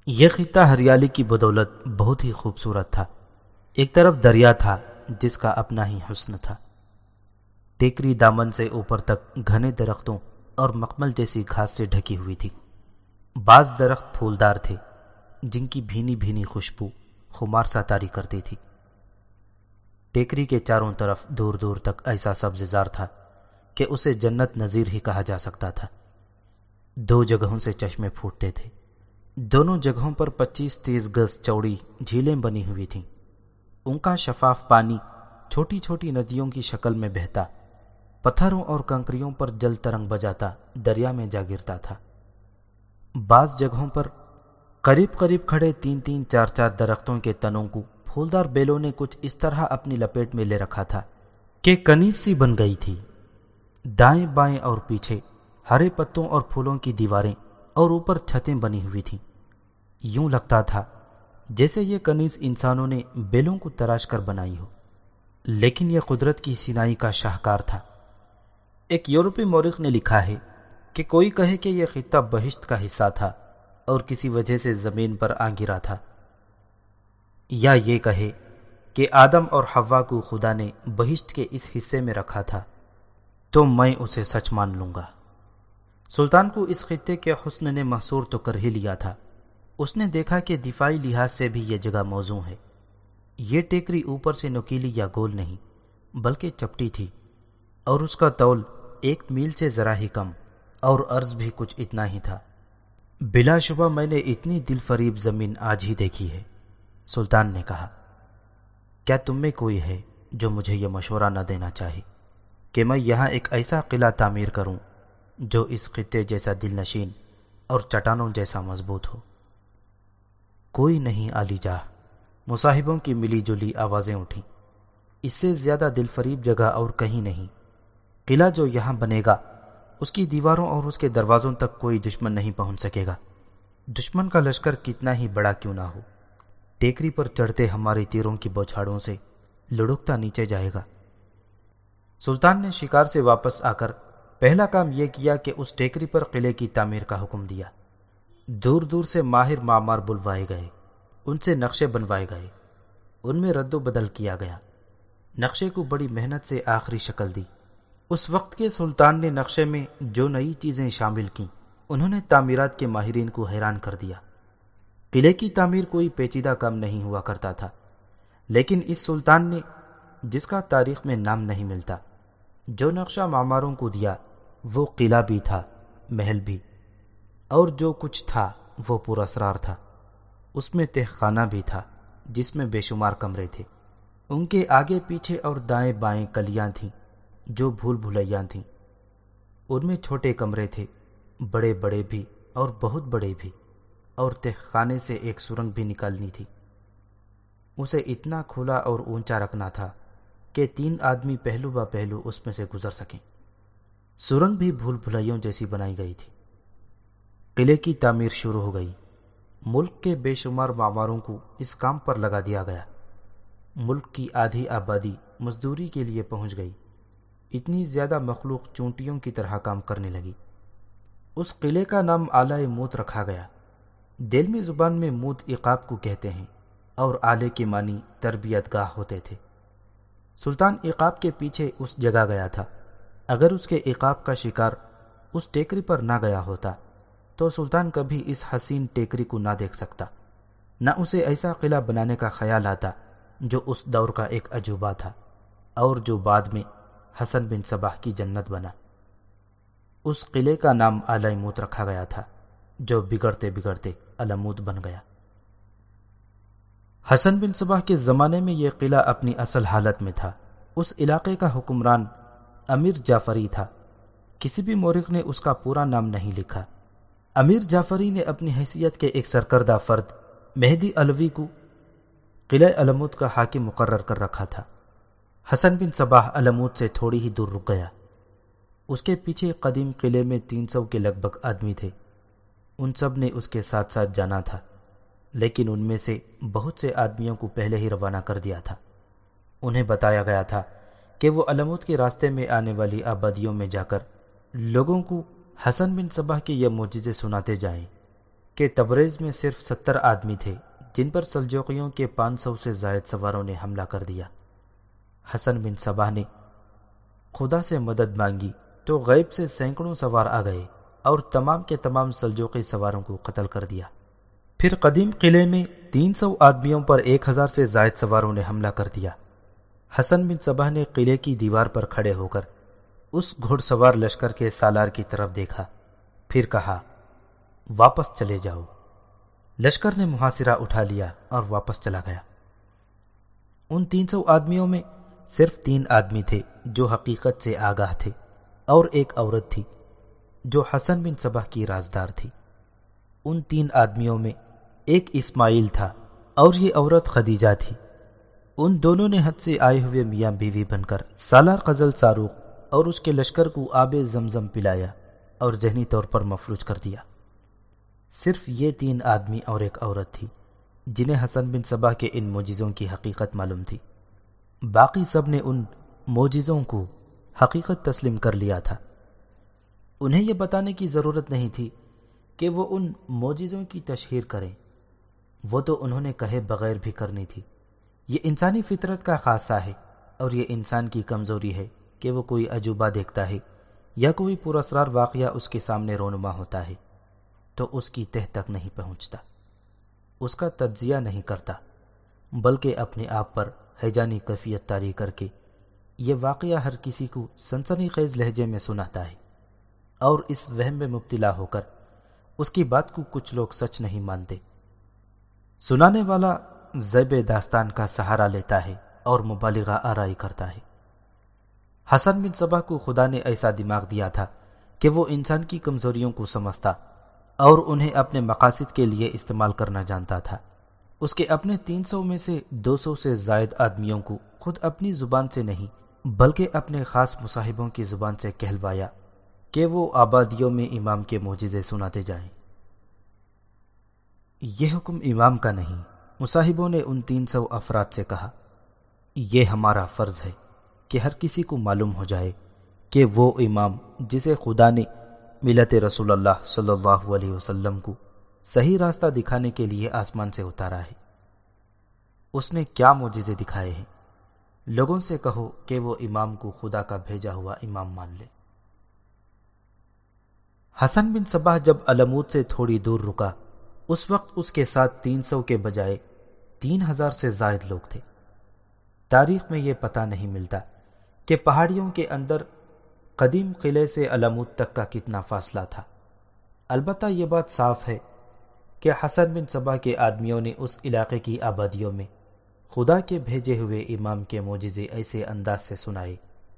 یہ خطہ ہریالی کی بدولت بہت ہی خوبصورت تھا۔ ایک طرف دریا تھا جس کا اپنا ہی حسن تھا۔ ٹیکری دامن سے اوپر تک گھنے درختوں اور مکمل جیسی گھاس سے ڈھکی ہوئی تھی۔ بعض درخت پھولدار تھے جن کی بھینی بھینی خوشبو خمار سا تاری کرتی تھی۔ ٹیکری کے چاروں طرف دور دور تک ایسا سبز زار تھا کہ اسے جنت نظیر ہی کہا جا سکتا تھا۔ دو جگہوں سے چشمے پھوٹتے تھے۔ دونوں جگہوں پر پچیس تیس گز چوڑی جھیلیں بنی ہوئی تھیں۔ ان کا شفاف پانی چھوٹی چھوٹی ندیوں کی شکل میں بہتا، پتھروں اور کنکریوں پر جل ترنگ بجاتا، دریا میں جا گرتا تھا۔ بعض جگہوں پر قریب قریب کھڑے تین تین چار چار درختوں کے تنوں کو پھولدار بیلوں نے کچھ اس طرح اپنی لپیٹ میں لے رکھا تھا کہ کنیز سی بن گئی تھی۔ دائیں بائیں اور پیچھے ہرے پتوں اور پھولوں کی دیواریں اور اوپر چھتیں بنی ہوئی تھیں۔ یوں لگتا تھا جیسے یہ کنیز انسانوں نے بیلوں کو تراش کر بنائی ہو۔ لیکن یہ قدرت کی سینائی کا شاہکار تھا۔ ایک یورپی مورخ نے لکھا ہے کہ کوئی کہے کہ یہ خطہ بہشت کا حصہ تھا اور کسی وجہ سے زمین پر آ گرا تھا۔ یا یہ کہے کہ آدم اور ہوا کو خدا نے بہشت کے اس حصے میں رکھا تھا، تو میں اسے سچ مان لوں گا۔ سلطان کو اس خطے کے حسن نے محصور تو کر ہی لیا تھا۔ اس نے دیکھا کہ دفاعی لحاظ سے بھی یہ جگہ موزوں ہے۔ یہ ٹیکری اوپر سے نکیلی یا گول نہیں، بلکہ چپٹی تھی۔ اور اس کا تول ایک میل سے ذرا ہی کم، اور عرض بھی کچھ اتنا ہی تھا۔ بلا شبہ میں نے اتنی دل فریب زمین آج ہی دیکھی ہے، سلطان نے کہا۔ کیا تم میں کوئی ہے جو مجھے یہ مشورہ نہ دینا چاہے کہ میں یہاں ایک ایسا قلعہ تعمیر کروں جو اس خطے جیسا دل نشین اور چٹانوں جیسا مضبوط ہو۔ کوئی نہیں آلی جا مصاحبوں کی ملی جلی آوازیں اٹھیں۔ اس سے زیادہ دل فریب جگہ اور کہیں نہیں۔ قلعہ جو یہاں بنے گا، اس کی دیواروں اور اس کے دروازوں تک کوئی دشمن نہیں پہنچ سکے گا۔ دشمن کا لشکر کتنا ہی بڑا کیوں نہ ہو۔ ٹیکری پر چڑھتے ہماری تیروں کی بوچھاڑوں سے لڑکتا نیچے جائے گا۔ سلطان نے شکار سے واپس آ کر پہلا کام یہ کیا کہ اس ٹیکری پر قلعے کی تعمیر کا حکم دیا۔ دور دور سے ماہر معمار بلوائے گئے، ان سے نقشے بنوائے گئے۔ ان میں رد و بدل کیا گیا۔ نقشے کو بڑی محنت سے آخری شکل دی۔ اس وقت کے سلطان نے نقشے میں جو نئی چیزیں شامل کیں، انہوں نے تعمیرات کے ماہرین کو حیران کر دیا۔ قلعے کی تعمیر کوئی پیچیدہ کام نہیں ہوا کرتا تھا، لیکن اس سلطان نے جس کا تاریخ میں نام نہیں ملتا جو نقشہ معماروں کو دیا، وہ قلعہ بھی تھا، محل بھی۔ اور جو کچھ تھا، وہ پورا اسرار تھا۔ اس میں تہ خانہ بھی تھا، جس میں بے شمار کمرے تھے۔ ان کے آگے پیچھے اور دائیں بائیں کلیاں تھیں، جو بھول بھلیاں تھیں۔ ان میں چھوٹے کمرے تھے، بڑے بڑے بھی اور بہت بڑے بھی۔ اور تہ خانے سے ایک سرنگ بھی نکالنی تھی۔ اسے اتنا کھلا اور اونچا رکھنا تھا کہ تین آدمی پہلو با پہلو اس میں سے گزر سکیں۔ سرنگ بھی بھول بھلائیوں جیسی بنائی گئی تھی۔ قلعے کی تعمیر شروع ہو گئی۔ ملک کے بے شمار معماروں کو اس کام پر لگا دیا گیا۔ ملک کی آدھی آبادی مزدوری کے لیے پہنچ گئی۔ اتنی زیادہ مخلوق چونٹیوں کی طرح کام کرنے لگی۔ اس قلعے کا نام آلہ موت رکھا گیا۔ دلمی زبان میں موت اقاب کو کہتے ہیں اور آلے کے معنی تربیت گاہ ہوتے تھے۔ سلطان اقاب کے پیچھے اس جگہ گیا تھا۔ اگر اس کے عقاب کا شکار اس ٹیکری پر نہ گیا ہوتا، تو سلطان کبھی اس حسین ٹیکری کو نہ دیکھ سکتا۔ نہ اسے ایسا قلعہ بنانے کا خیال آتا جو اس دور کا ایک عجوبہ تھا، اور جو بعد میں حسن بن صباح کی جنت بنا۔ اس قلعے کا نام علموت رکھا گیا تھا، جو بگڑتے بگڑتے علمود بن گیا۔ حسن بن صباح کے زمانے میں یہ قلعہ اپنی اصل حالت میں تھا۔ اس علاقے کا حکمران امیر جعفری تھا۔ کسی بھی مورخ نے اس کا پورا نام نہیں لکھا۔ امیر جعفری نے اپنی حیثیت کے ایک سرکردہ فرد مہدی علوی کو قلعہ علمود کا حاکم مقرر کر رکھا تھا۔ حسن بن صباح علمود سے تھوڑی ہی دور رک گیا۔ اس کے پیچھے قدیم قلعے میں تین سو کے لگ بھگ آدمی تھے۔ ان سب نے اس کے ساتھ ساتھ جانا تھا۔ لیکن ان میں سے بہت سے آدمیوں کو پہلے ہی روانہ کر دیا تھا۔ انہیں بتایا گیا تھا کہ وہ علمود کے راستے میں آنے والی آبادیوں میں جا کر لوگوں کو حسن بن صبح کے یہ معجزے سناتے جائیں کہ تبریز میں صرف ستر آدمی تھے جن پر سلجوقیوں کے پانچ سو سے زائد سواروں نے حملہ کر دیا۔ حسن بن صبح نے خدا سے مدد مانگی تو غیب سے سینکڑوں سوار آ گئے اور تمام کے تمام سلجوقی سواروں کو قتل کر دیا۔ پھر قدیم قلعے میں تین سو آدمیوں پر ایک ہزار سے زائد سواروں نے حملہ کر دیا۔ حسن بن صبح نے قلعے کی دیوار پر کھڑے ہو کر اس گھڑ سوار لشکر کے سالار کی طرف دیکھا۔ پھر کہا، واپس چلے جاؤ۔ لشکر نے محاصرہ اٹھا لیا اور واپس چلا گیا۔ ان تین سو آدمیوں میں صرف تین آدمی تھے جو حقیقت سے آگاہ تھے اور ایک عورت تھی جو حسن بن صبح کی رازدار تھی۔ ان تین آدمیوں میں ایک اسماعیل تھا اور یہ عورت خدیجہ تھی۔ ان دونوں نے حد سے آئے ہوئے میاں بیوی بن کر سالار قزل ساروق اور اس کے لشکر کو آب زمزم پلایا اور ذہنی طور پر مفروج کر دیا۔ صرف یہ تین آدمی اور ایک عورت تھی جنہیں حسن بن صبا کے ان موجزوں کی حقیقت معلوم تھی۔ باقی سب نے ان موجزوں کو حقیقت تسلیم کر لیا تھا۔ انہیں یہ بتانے کی ضرورت نہیں تھی کہ وہ ان موجزوں کی تشہیر کریں۔ وہ تو انہوں نے کہے بغیر بھی کرنی تھی۔ یہ انسانی فطرت کا خاصہ ہے اور یہ انسان کی کمزوری ہے کہ وہ کوئی عجوبہ دیکھتا ہے یا کوئی پراسرار واقعہ اس کے سامنے رونما ہوتا ہے، تو اس کی تہ تک نہیں پہنچتا۔ اس کا تجزیہ نہیں کرتا، بلکہ اپنے آپ پر حیجانی کیفیت تاری کر کے یہ واقعہ ہر کسی کو سنسنی خیز لہجے میں سناتا ہے۔ اور اس وہم میں مبتلا ہو کر اس کی بات کو کچھ لوگ سچ نہیں مانتے۔ سنانے والا زیب داستان کا سہارا لیتا ہے اور مبالغہ آرائی کرتا ہے۔ حسن بن صبح کو خدا نے ایسا دماغ دیا تھا کہ وہ انسان کی کمزوریوں کو سمجھتا اور انہیں اپنے مقاصد کے لیے استعمال کرنا جانتا تھا۔ اس کے اپنے تین سو میں سے دو سو سے زائد آدمیوں کو خود اپنی زبان سے نہیں، بلکہ اپنے خاص مصاحبوں کی زبان سے کہلوایا کہ وہ آبادیوں میں امام کے معجزے سناتے جائیں۔ یہ حکم امام کا نہیں۔ مصاحبوں نے ان تین سو افراد سے کہا، یہ ہمارا فرض ہے کہ ہر کسی کو معلوم ہو جائے کہ وہ امام جسے خدا نے ملت رسول اللہ صلی اللہ علیہ وسلم کو صحیح راستہ دکھانے کے لیے آسمان سے اتارا ہے۔ اس نے کیا معجزے دکھائے ہیں؟ لوگوں سے کہو کہ وہ امام کو خدا کا بھیجا ہوا امام مان لے۔ حسن بن صبح جب علمود سے تھوڑی دور رکا اس وقت اس کے ساتھ تین سو کے بجائے تین ہزار سے زائد لوگ تھے۔ تاریخ میں یہ پتہ نہیں ملتا کہ پہاڑیوں کے اندر قدیم قلعے سے علمود تک کا کتنا فاصلہ تھا۔ البتہ یہ بات صاف ہے کہ حسن بن صبا کے آدمیوں نے اس علاقے کی آبادیوں میں خدا کے بھیجے ہوئے امام کے معجزے ایسے انداز سے سنائے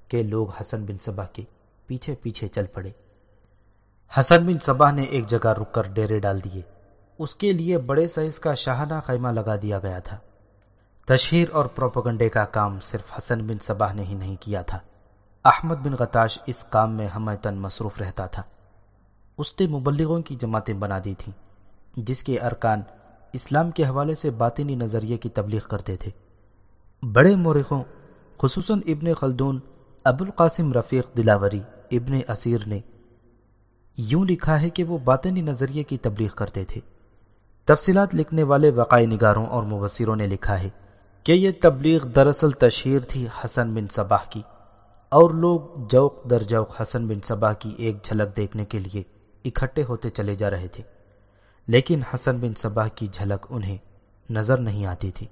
کہ لوگ حسن بن صبا کے پیچھے پیچھے چل پڑے۔ حسن بن صبا نے ایک جگہ رک کر ڈیرے ڈال دیے۔ اس کے لیے بڑے سائز کا شاہانہ خیمہ لگا دیا گیا تھا۔ تشہیر اور پروپگنڈے کا کام صرف حسن بن صباح نے ہی نہیں کیا تھا۔ احمد بن غتاش اس کام میں ہمیتن مصروف رہتا تھا۔ اس نے مبلغوں کی جماعتیں بنا دی تھیں، جس کے ارکان اسلام کے حوالے سے باطنی نظریے کی تبلیغ کرتے تھے۔ بڑے مورخوں، خصوصاً ابن خلدون ابو القاسم رفیق دلاوری، ابن اسیر نے یوں لکھا ہے کہ وہ باطنی نظریے کی تبلیغ کرتے تھے۔ تفصیلات لکھنے والے وقائی نگاروں اور مبصروں نے لکھا ہے کہ یہ تبلیغ دراصل تشہیر تھی حسن بن صباح کی، اور لوگ جوق در جوق حسن بن صباح کی ایک جھلک دیکھنے کے لیے اکٹھے ہوتے چلے جا رہے تھے، لیکن حسن بن صباح کی جھلک انہیں نظر نہیں آتی تھی۔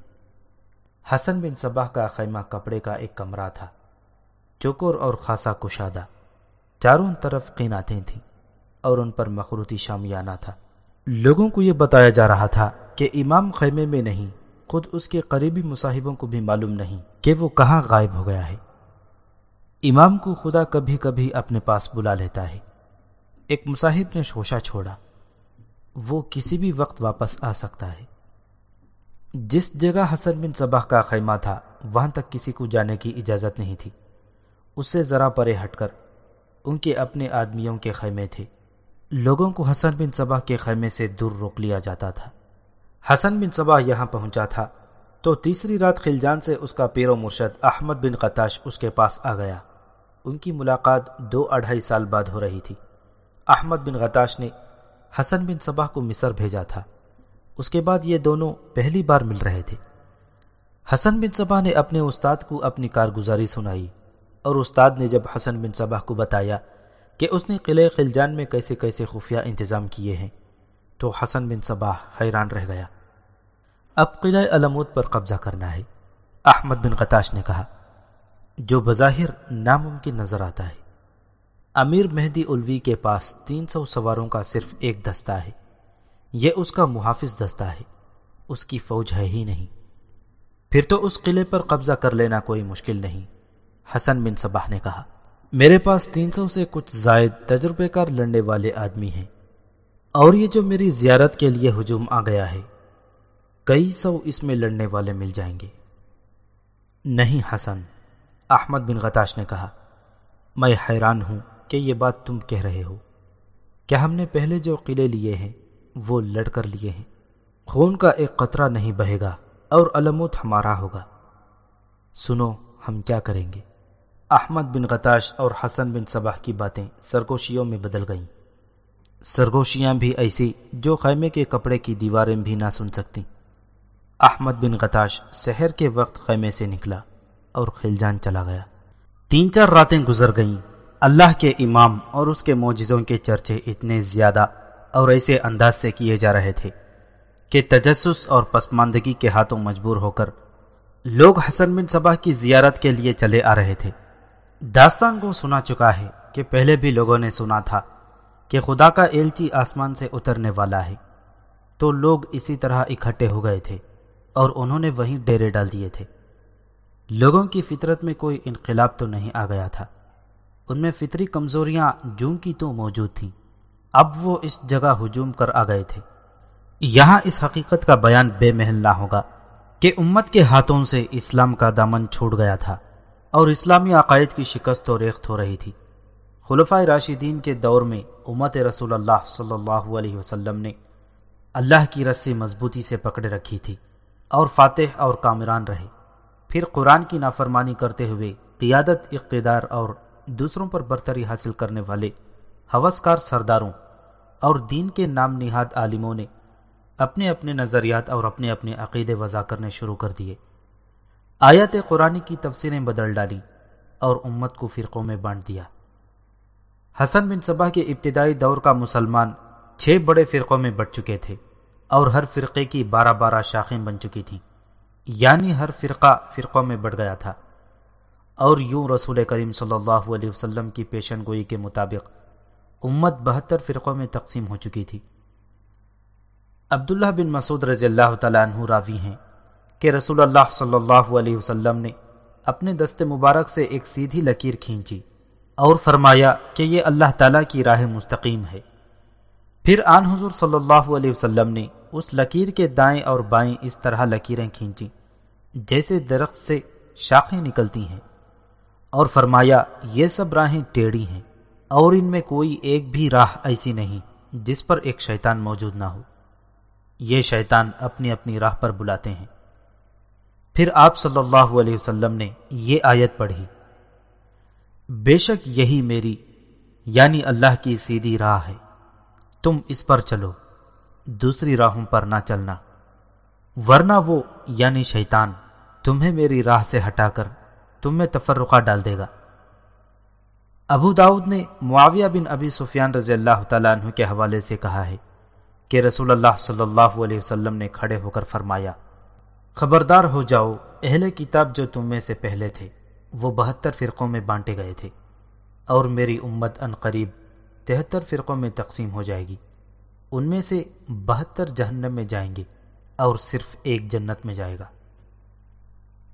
حسن بن صباح کا خیمہ کپڑے کا ایک کمرہ تھا چوکور اور خاصا کشادہ، چاروں طرف قیناتیں تھیں، اور ان پر مخروطی شامیانہ تھا۔ لوگوں کو یہ بتایا جا رہا تھا کہ امام خیمے میں نہیں، خود اس کے قریبی مصاحبوں کو بھی معلوم نہیں کہ وہ کہاں غائب ہو گیا ہے۔ امام کو خدا کبھی کبھی اپنے پاس بلا لیتا ہے۔ ایک مصاحب نے شوشا چھوڑا۔ وہ کسی بھی وقت واپس آ سکتا ہے۔ جس جگہ حسن بن صبح کا خیمہ تھا، وہاں تک کسی کو جانے کی اجازت نہیں تھی۔ اس سے ذرا پرے ہٹ کر ان کے اپنے آدمیوں کے خیمے تھے۔ لوگوں کو حسن بن صبح کے خیمے سے دور روک لیا جاتا تھا۔ حسن بن صبا یہاں پہنچا تھا۔ تو تیسری رات خلجان سے اس کا پیر و مرشد احمد بن قتاش اس کے پاس آ گیا۔ ان کی ملاقات دو اڑھائی سال بعد ہو رہی تھی۔ احمد بن غتاش نے حسن بن صبح کو مصر بھیجا تھا۔ اس کے بعد یہ دونوں پہلی بار مل رہے تھے۔ حسن بن صبح نے اپنے استاد کو اپنی کارگزاری سنائی اور استاد نے جب حسن بن صبح کو بتایا کہ اس نے قلعہ خلجان میں کیسے کیسے خفیہ انتظام کیے ہیں تو حسن بن صبح حیران رہ گیا۔ اب قلعہ علمود پر قبضہ کرنا ہے، احمد بن قتاش نے کہا۔ جو بظاہر ناممکن نظر آتا ہے۔ امیر مہدی الوی کے پاس تین سو سواروں کا صرف ایک دستہ ہے۔ یہ اس کا محافظ دستہ ہے، اس کی فوج ہے ہی نہیں۔ پھر تو اس قلعے پر قبضہ کر لینا کوئی مشکل نہیں، حسن بن صباح نے کہا۔ میرے پاس تین سو سے کچھ زائد تجربے کار لڑنے والے آدمی ہیں۔ اور یہ جو میری زیارت کے لیے ہجوم آ گیا ہے، کئی سو اس میں لڑنے والے مل جائیں گے۔ نہیں حسن، احمد بن غتاش نے کہا، میں حیران ہوں کہ یہ بات تم کہہ رہے ہو۔ کیا ہم نے پہلے جو قلعے لیے ہیں، وہ لڑ کر لیے ہیں؟ خون کا ایک قطرہ نہیں بہے گا اور علموت ہمارا ہوگا۔ سنو ہم کیا کریں گے۔ احمد بن غتاش اور حسن بن صباح کی باتیں سرگوشیوں میں بدل گئیں۔ سرگوشیاں بھی ایسی جو خیمے کے کپڑے کی دیواریں بھی نہ سن سکتی احمد بن غتاش شہر کے وقت خیمے سے نکلا اور خلجان چلا گیا۔ تین چار راتیں گزر گئیں۔ اللہ کے امام اور اس کے معجزوں کے چرچے اتنے زیادہ اور ایسے انداز سے کیے جا رہے تھے کہ تجسس اور پسماندگی کے ہاتھوں مجبور ہو کر لوگ حسن بن صبح کی زیارت کے لیے چلے آ رہے تھے۔ داستان کو سنا چکا ہے کہ پہلے بھی لوگوں نے سنا تھا کہ خدا کا ایلچی آسمان سے اترنے والا ہے۔ تو لوگ اسی طرح اکٹھے ہو گئے تھے اور انہوں نے وہیں ڈیرے ڈال دیے تھے۔ لوگوں کی فطرت میں کوئی انقلاب تو نہیں آ گیا تھا۔ ان میں فطری کمزوریاں جوں کی تو موجود تھیں۔ اب وہ اس جگہ ہجوم کر آ گئے تھے۔ یہاں اس حقیقت کا بیان بے محل نہ ہوگا کہ امت کے ہاتھوں سے اسلام کا دامن چھوٹ گیا تھا۔ اور اسلامی عقائد کی شکست و ریخت ہو رہی تھی۔ خلفۂ راشدین کے دور میں امت رسول اللہ صلی اللہ علیہ وسلم نے اللہ کی رسی مضبوطی سے پکڑے رکھی تھی اور فاتح اور کامران رہے۔ پھر قرآن کی نافرمانی کرتے ہوئے قیادت، اقتدار اور دوسروں پر برتری حاصل کرنے والے ہوسکار سرداروں اور دین کے نام نہاد عالموں نے اپنے اپنے نظریات اور اپنے اپنے عقیدے وضع کرنے شروع کر دیے۔ آیت قرآن کی تفسیریں بدل ڈالی اور امت کو فرقوں میں بانٹ دیا۔ حسن بن صبح کے ابتدائی دور کا مسلمان چھ بڑے فرقوں میں بٹ چکے تھے اور ہر فرقے کی بارہ بارہ شاخیں بن چکی تھیں۔ یعنی ہر فرقہ فرقوں میں بڑھ گیا تھا۔ اور یوں رسول کریم صلی اللہ علیہ وسلم کی پیشن گوئی کے مطابق امت بہتر فرقوں میں تقسیم ہو چکی تھی۔ عبداللہ بن مسعود رضی اللہ تعالیٰ عنہ راوی ہیں۔ کہ رسول اللہ صلی اللہ علیہ وسلم نے اپنے دست مبارک سے ایک سیدھی لکیر کھینچی اور فرمایا کہ یہ اللہ تعالیٰ کی راہ مستقیم ہے۔ پھر آن حضور صلی اللہ علیہ وسلم نے اس لکیر کے دائیں اور بائیں اس طرح لکیریں کھینچی، جیسے درخت سے شاخیں نکلتی ہیں۔ اور فرمایا، یہ سب راہیں ٹیڑھی ہیں اور ان میں کوئی ایک بھی راہ ایسی نہیں جس پر ایک شیطان موجود نہ ہو۔ یہ شیطان اپنی اپنی راہ پر بلاتے ہیں۔ پھر آپ صلی اللہ علیہ وسلم نے یہ آیت پڑھی، بے شک یہی میری یعنی اللہ کی سیدھی راہ ہے، تم اس پر چلو، دوسری راہوں پر نہ چلنا، ورنہ وہ یعنی شیطان، تمہیں میری راہ سے ہٹا کر تم میں تفرقہ ڈال دے گا۔ ابو داود نے معاویہ بن ابی سفیان رضی اللہ تعالیٰ عنہ کے حوالے سے کہا ہے کہ رسول اللہ صلی اللہ علیہ وسلم نے کھڑے ہو کر فرمایا خبردار ہو جاؤ، اہل کتاب جو تم میں سے پہلے تھے، وہ بہتر فرقوں میں بانٹے گئے تھے۔ اور میری امت ان قریب تہتر فرقوں میں تقسیم ہو جائے گی۔ ان میں سے بہتر جہنم میں جائیں گے اور صرف ایک جنت میں جائے گا۔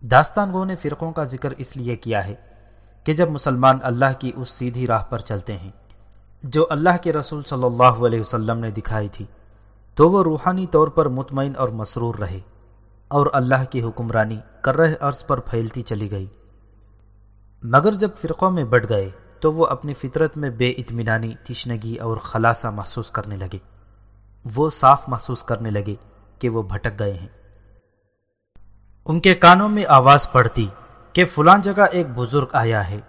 داستان گو نے فرقوں کا ذکر اس لیے کیا ہے کہ جب مسلمان اللہ کی اس سیدھی راہ پر چلتے ہیں، جو اللہ کے رسول صلی اللہ علیہ وسلم نے دکھائی تھی، تو وہ روحانی طور پر مطمئن اور مسرور رہے۔ اور اللہ کی حکمرانی کر عرض پر پھیلتی چلی گئی۔ مگر جب فرقوں میں بڑھ گئے تو وہ اپنی فطرت میں بے اطمینانی، تشنگی اور خلاصہ محسوس کرنے لگے۔ وہ صاف محسوس کرنے لگے کہ وہ بھٹک گئے ہیں۔ ان کے کانوں میں آواز پڑتی کہ فلاں جگہ ایک بزرگ آیا ہے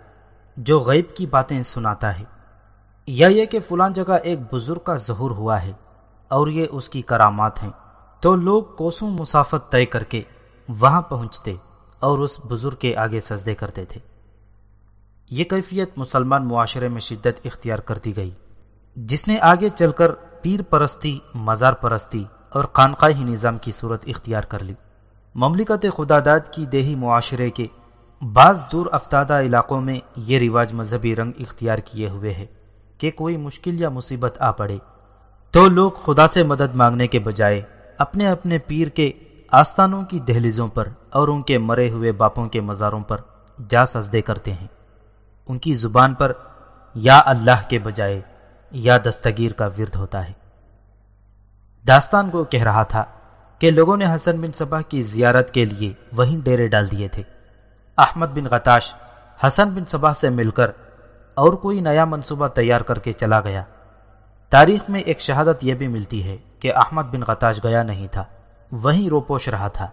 جو غیب کی باتیں سناتا ہے۔ یا یہ کہ فلاں جگہ ایک بزرگ کا ظہور ہوا ہے اور یہ اس کی کرامات ہیں۔ تو لوگ کوسوں مسافت طے کر کے وہاں پہنچتے اور اس بزرگ کے آگے سجدے کرتے تھے۔ یہ کیفیت مسلمان معاشرے میں شدت اختیار کر دی گئی، جس نے آگے چل کر پیر پرستی، مزار پرستی اور خانقاہی نظام کی صورت اختیار کر لی۔ مملکت خداداد کی دیہی معاشرے کے بعض دور افتادہ علاقوں میں یہ رواج مذہبی رنگ اختیار کیے ہوئے ہے کہ کوئی مشکل یا مصیبت آ پڑے تو لوگ خدا سے مدد مانگنے کے بجائے اپنے اپنے پیر کے آستانوں کی دہلیزوں پر اور ان کے مرے ہوئے باپوں کے مزاروں پر جا سجدے کرتے ہیں۔ ان کی زبان پر یا اللہ کے بجائے یا دستگیر کا ورد ہوتا ہے۔ داستان کو کہہ رہا تھا کہ لوگوں نے حسن بن صبح کی زیارت کے لیے وہیں ڈیرے ڈال دیے تھے۔ احمد بن غتاش حسن بن صبح سے مل کر اور کوئی نیا منصوبہ تیار کر کے چلا گیا۔ تاریخ میں ایک شہادت یہ بھی ملتی ہے کہ احمد بن غتاش گیا نہیں تھا، وہیں روپوش رہا تھا۔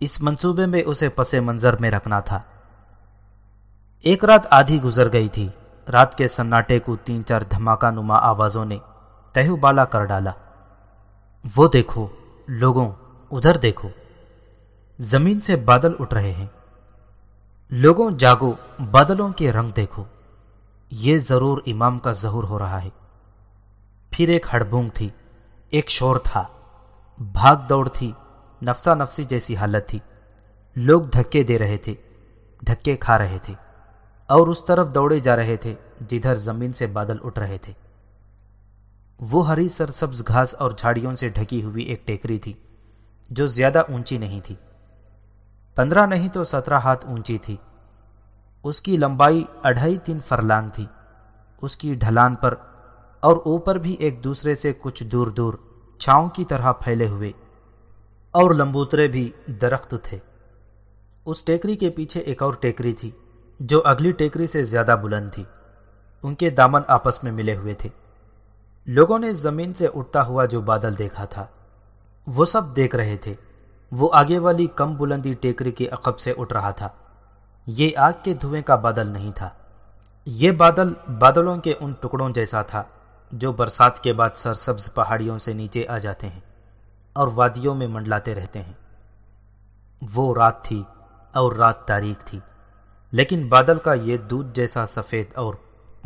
اس منصوبے میں اسے پس منظر میں رکھنا تھا۔ ایک رات آدھی گزر گئی تھی۔ رات کے سناٹے کو تین چار دھماکہ نما آوازوں نے تہو بالا کر ڈالا۔ وہ دیکھو، لوگوں، ادھر دیکھو۔ زمین سے بادل اٹھ رہے ہیں۔ لوگوں، جاگو، بادلوں کے رنگ دیکھو۔ یہ ضرور امام کا ظہور ہو رہا ہے۔ پھر ایک ہڑبونگ تھی۔ ایک شور تھا۔ بھاگ دوڑ تھی، نفسا نفسی جیسی حالت تھی۔ لوگ دھکے دے رہے تھے، دھکے کھا رہے تھے اور اس طرف دوڑے جا رہے تھے، جدھر زمین سے بادل اٹھ رہے تھے۔ وہ ہری سرسبز گھاس اور جھاڑیوں سے ڈھکی ہوئی ایک ٹیکری تھی جو زیادہ اونچی نہیں تھی۔ پندرہ نہیں تو سترہ ہاتھ اونچی تھی۔ اس کی لمبائی اڑھائی تین فرلانگ تھی۔ اس کی ڈھلان پر اور اوپر بھی ایک دوسرے سے کچھ دور دور چھاؤں کی طرح پھیلے ہوئے اور لمبوترے بھی درخت تھے۔ اس ٹیکری کے پیچھے ایک اور ٹیکری تھی جو اگلی ٹیکری سے زیادہ بلند تھی۔ ان کے دامن آپس میں ملے ہوئے تھے۔ لوگوں نے زمین سے اٹھتا ہوا جو بادل دیکھا تھا، وہ سب دیکھ رہے تھے۔ وہ آگے والی کم بلندی ٹیکری کے عقب سے اٹھ رہا تھا۔ یہ آگ کے دھوئیں کا بادل نہیں تھا۔ یہ بادل بادلوں کے ان ٹکڑوں جیسا تھا۔ جو برسات کے بعد سرسبز پہاڑیوں سے نیچے آ جاتے ہیں اور وادیوں میں منڈلاتے رہتے ہیں۔ وہ رات تھی اور رات تاریخ تھی، لیکن بادل کا یہ دودھ جیسا سفید اور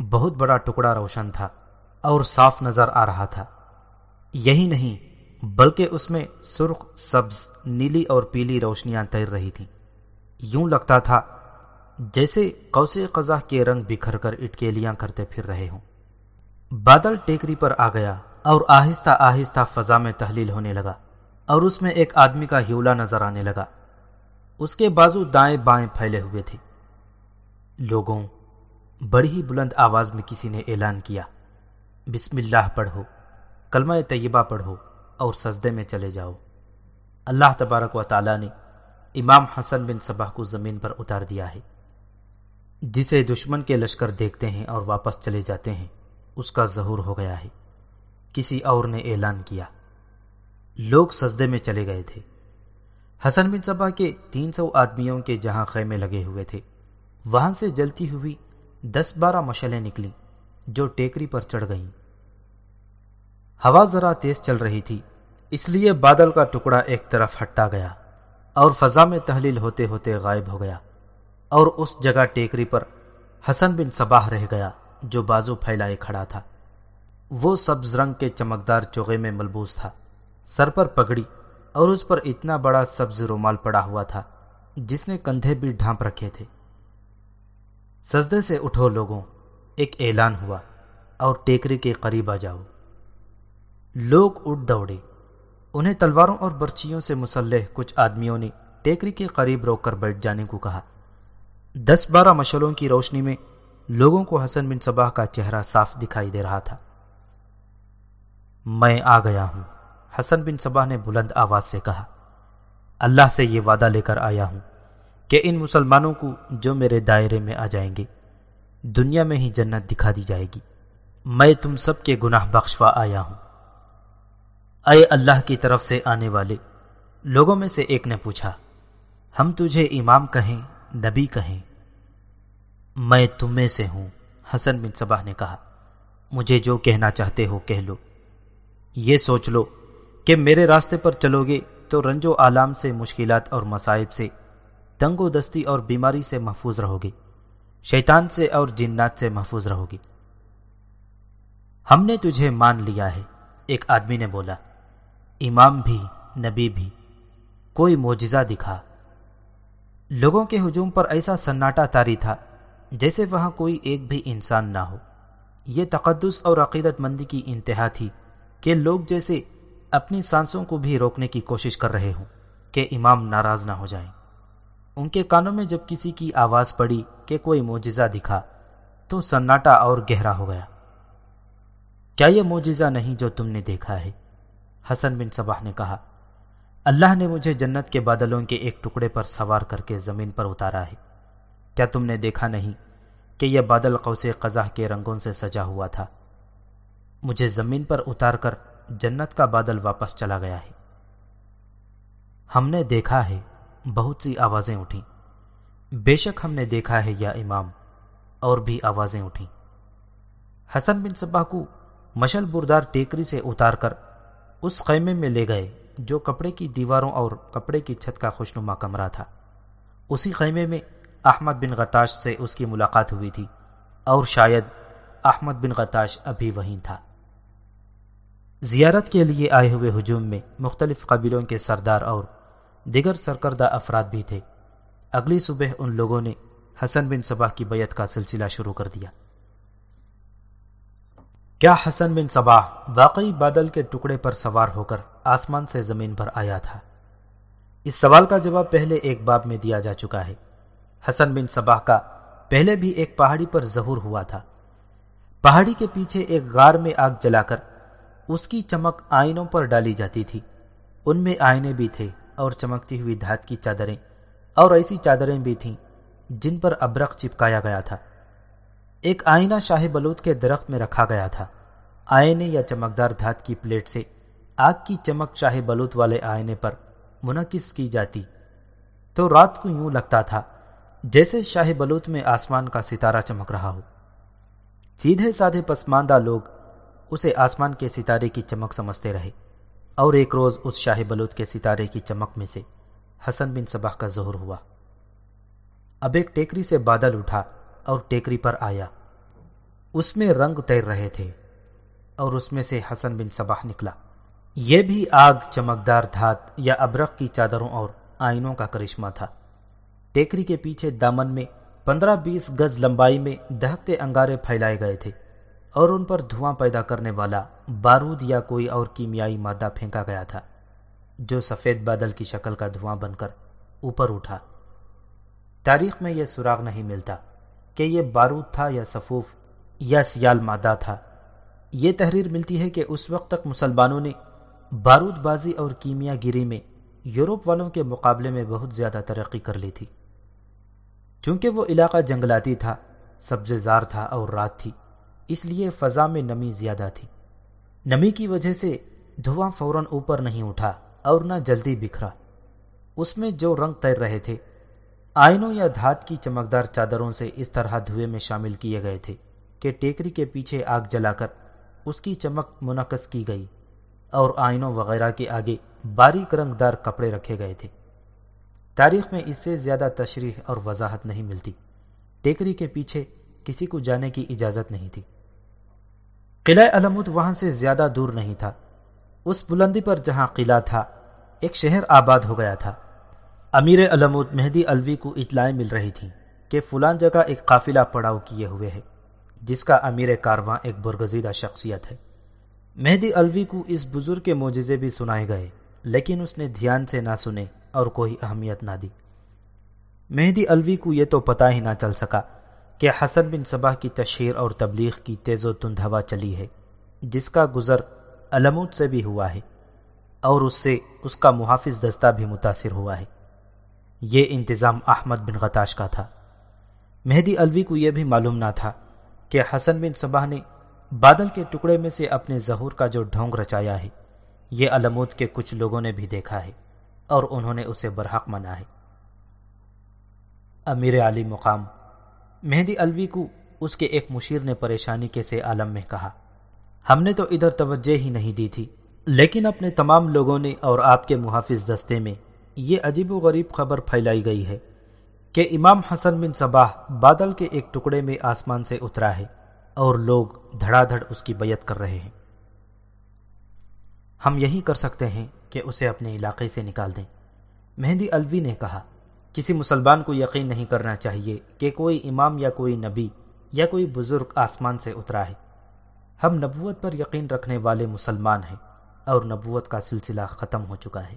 بہت بڑا ٹکڑا روشن تھا اور صاف نظر آ رہا تھا۔ یہی نہیں، بلکہ اس میں سرخ، سبز، نیلی اور پیلی روشنیاں تیر رہی تھیں۔ یوں لگتا تھا جیسے قوس قزا کے رنگ بکھر کر اٹکیلیاں کرتے پھر رہے ہوں۔ بادل ٹیکری پر آ گیا اور آہستہ آہستہ فضا میں تحلیل ہونے لگا اور اس میں ایک آدمی کا ہیولا نظر آنے لگا۔ اس کے بازو دائیں بائیں پھیلے ہوئے تھے۔ لوگوں، بڑی ہی بلند آواز میں کسی نے اعلان کیا، بسم اللہ پڑھو، کلمہ طیبہ پڑھو اور سجدے میں چلے جاؤ۔ اللہ تبارک و تعالی نے امام حسن بن صبح کو زمین پر اتار دیا ہے۔ جسے دشمن کے لشکر دیکھتے ہیں اور واپس چلے جاتے ہیں۔ اس کا ظہور ہو گیا ہے۔ کسی اور نے اعلان کیا۔ لوگ سجدے میں چلے گئے تھے۔ حسن بن صبح کے تین سو آدمیوں کے جہاں خیمے لگے ہوئے تھے۔ وہاں سے جلتی ہوئی دس بارہ مشلیں نکلی جو ٹیکری پر چڑھ گئیں۔ ہوا ذرا تیز چل رہی تھی، اس لیے بادل کا ٹکڑا ایک طرف ہٹتا گیا اور فضا میں تحلیل ہوتے ہوتے غائب ہو گیا اور اس جگہ ٹیکری پر حسن بن صباح رہ گیا۔ جو بازو پھیلائے کھڑا تھا۔ وہ سبز رنگ کے چمکدار چوغے میں ملبوس تھا۔ سر پر پگڑی اور اس پر اتنا بڑا سبز رومال پڑا ہوا تھا جس نے کندھے بھی ڈھانپ رکھے تھے۔ سجدے سے اٹھو لوگوں، ایک اعلان ہوا اور ٹیکری کے قریب آ جاؤ۔ لوگ اٹھ دوڑے۔ انہیں تلواروں اور برچیوں سے مسلح کچھ آدمیوں نے ٹیکری کے قریب روک کر بیٹھ جانے کو کہا۔ دس بارہ مشلوں کی روشنی میں لوگوں کو حسن بن صباح کا چہرہ صاف دکھائی دے رہا تھا۔ میں آ گیا ہوں۔ حسن بن صباح نے بلند آواز سے کہا، اللہ سے یہ وعدہ لے کر آیا ہوں کہ ان مسلمانوں کو جو میرے دائرے میں آ جائیں گے، دنیا میں ہی جنت دکھا دی جائے گی۔ میں تم سب کے گناہ بخشوا آیا ہوں۔ اے اللہ کی طرف سے آنے والے، لوگوں میں سے ایک نے پوچھا، ہم تجھے امام کہیں، نبی کہیں؟ میں تم میں سے ہوں، حسن بن صباح نے کہا۔ مجھے جو کہنا چاہتے ہو کہہ لو۔ یہ سوچ لو کہ میرے راستے پر چلو گے تو رنج و عالام سے، مشکلات اور مصائب سے، تنگ و دستی اور بیماری سے محفوظ رہو گی شیطان سے اور جنات سے محفوظ رہو گی ہم نے تجھے مان لیا ہے، ایک آدمی نے بولا۔ امام بھی، نبی بھی، کوئی موجزہ دکھا۔ لوگوں کے ہجوم پر ایسا سناٹا تاری تھا۔ جیسے وہاں کوئی ایک بھی انسان نہ ہو۔ یہ تقدس اور عقیدت مندی کی انتہا تھی کہ لوگ جیسے اپنی سانسوں کو بھی روکنے کی کوشش کر رہے ہوں کہ امام ناراض نہ ہو جائیں۔ ان کے کانوں میں جب کسی کی آواز پڑی کہ کوئی موجزہ دکھا تو سناٹا اور گہرا ہو گیا۔ کیا یہ موجزہ نہیں جو تم نے دیکھا ہے؟ حسن بن صباح نے کہا، اللہ نے مجھے جنت کے بادلوں کے ایک ٹکڑے پر سوار کر کے زمین پر اتارا ہے۔ کیا تم نے دیکھا نہیں کہ یہ بادل قوس قزح کے رنگوں سے سجا ہوا تھا؟ مجھے زمین پر اتار کر جنت کا بادل واپس چلا گیا ہے۔ ہم نے دیکھا ہے، بہت سی آوازیں اٹھیں۔ بے شک ہم نے دیکھا ہے، یا امام، اور بھی آوازیں اٹھیں۔ حسن بن صبا کو مشل بردار ٹیکری سے اتار کر اس خیمے میں لے گئے، جو کپڑے کی دیواروں اور کپڑے کی چھت کا خوشنما کمرہ تھا۔ اسی خیمے میں احمد بن غتاش سے اس کی ملاقات ہوئی تھی اور شاید احمد بن غتاش ابھی وہیں تھا۔ زیارت کے لیے آئے ہوئے ہجوم میں مختلف قبیلوں کے سردار اور دیگر سرکردہ افراد بھی تھے۔ اگلی صبح ان لوگوں نے حسن بن صباح کی بیعت کا سلسلہ شروع کر دیا۔ کیا حسن بن صباح واقعی بادل کے ٹکڑے پر سوار ہو کر آسمان سے زمین پر آیا تھا؟ اس سوال کا جواب پہلے ایک باب میں دیا جا چکا ہے۔ حسن بن صباح کا پہلے بھی ایک پہاڑی پر ظہور ہوا تھا۔ پہاڑی کے پیچھے ایک غار میں آگ جلا کر اس کی چمک آئینوں پر ڈالی جاتی تھی۔ ان میں آئینے بھی تھے اور چمکتی ہوئی دھات کی چادریں اور ایسی چادریں بھی تھیں جن پر ابرق چپکایا گیا تھا۔ ایک آئینہ شاہ بلوت کے درخت میں رکھا گیا تھا۔ آئینے یا چمکدار دھات کی پلیٹ سے آگ کی چمک شاہ بلوت والے آئینے پر منعقد کی جاتی۔ تو رات کو یوں لگتا تھا جیسے شاہ بلوت میں آسمان کا ستارہ چمک رہا ہو۔ سیدھے سادھے پسماندہ لوگ اسے آسمان کے ستارے کی چمک سمجھتے رہے اور ایک روز اس شاہ بلوت کے ستارے کی چمک میں سے حسن بن صباح کا ظہر ہوا۔ اب ایک ٹیکری سے بادل اٹھا اور ٹیکری پر آیا۔ اس میں رنگ تیر رہے تھے اور اس میں سے حسن بن صباح نکلا۔ یہ بھی آگ، چمکدار دھات یا ابرق کی چادروں اور آئینوں کا کرشمہ تھا۔ ٹیکری کے پیچھے دامن میں پندرہ بیس گز لمبائی میں دہتے انگارے پھیلائے گئے تھے اور ان پر دھواں پیدا کرنے والا بارود یا کوئی اور کیمیائی مادہ پھینکا گیا تھا، جو سفید بادل کی شکل کا دھواں بن کر اوپر اٹھا۔ تاریخ میں یہ سراغ نہیں ملتا کہ یہ بارود تھا یا سفوف یا سیال مادہ تھا۔ یہ تحریر ملتی ہے کہ اس وقت تک مسلمانوں نے بارود بازی اور کیمیا گیری میں یورپ والوں کے مقابلے میں بہت زیادہ ترقی کر لی تھی۔ چونکہ وہ علاقہ جنگلاتی تھا سبز زار تھا اور رات تھی، اس لیے فضا میں نمی زیادہ تھی۔ نمی کی وجہ سے دھواں فوراً اوپر نہیں اٹھا اور نہ جلدی بکھرا۔ اس میں جو رنگ تیر رہے تھے، آئینوں یا دھات کی چمکدار چادروں سے اس طرح دھوئے میں شامل کیے گئے تھے کہ ٹیکری کے پیچھے آگ جلا کر اس کی چمک منعقد کی گئی اور آئینوں وغیرہ کے آگے باریک رنگ دار کپڑے رکھے گئے تھے۔ تاریخ میں اس سے زیادہ تشریح اور وضاحت نہیں ملتی۔ ٹیکری کے پیچھے کسی کو جانے کی اجازت نہیں تھی۔ قلعہ علمود وہاں سے زیادہ دور نہیں تھا۔ اس بلندی پر جہاں قلعہ تھا، ایک شہر آباد ہو گیا تھا۔ امیر علمود مہدی الوی کو اطلاعیں مل رہی تھیں کہ فلان جگہ ایک قافلہ پڑاؤ کیے ہوئے ہے، جس کا امیر کارواں ایک برگزیدہ شخصیت ہے۔ مہدی الوی کو اس بزرگ کے معجزے بھی سنائے گئے، لیکن اس نے دھیان سے نہ سنے۔ اور کوئی اہمیت نہ دی۔ مہدی الوی کو یہ تو پتا ہی نہ چل سکا کہ حسن بن صبح کی تشہیر اور تبلیغ کی تیز و تند ہوا چلی ہے، جس کا گزر علمود سے بھی ہوا ہے، اور اس سے اس کا محافظ دستہ بھی متاثر ہوا ہے۔ یہ انتظام احمد بن غتاش کا تھا۔ مہدی الوی کو یہ بھی معلوم نہ تھا کہ حسن بن صبح نے بادل کے ٹکڑے میں سے اپنے ظہور کا جو ڈھونگ رچایا ہے، یہ علمود کے کچھ لوگوں نے بھی دیکھا ہے۔ اور انہوں نے اسے برحق منا ہے۔ امیر علی مقام مہندی الوی کو اس کے ایک مشیر نے پریشانی کے سے عالم میں کہا، ہم نے تو ادھر توجہ ہی نہیں دی تھی، لیکن اپنے تمام لوگوں نے اور آپ کے محافظ دستے میں یہ عجیب و غریب خبر پھیلائی گئی ہے کہ امام حسن بن صباح بادل کے ایک ٹکڑے میں آسمان سے اترا ہے اور لوگ دھڑا دھڑ اس کی بیعت کر رہے ہیں۔ ہم یہی کر سکتے ہیں کہ اسے اپنے علاقے سے نکال دیں۔ مہندی الوی نے کہا، کسی مسلمان کو یقین نہیں کرنا چاہیے کہ کوئی امام یا کوئی نبی یا کوئی بزرگ آسمان سے اترا ہے۔ ہم نبوت پر یقین رکھنے والے مسلمان ہیں اور نبوت کا سلسلہ ختم ہو چکا ہے۔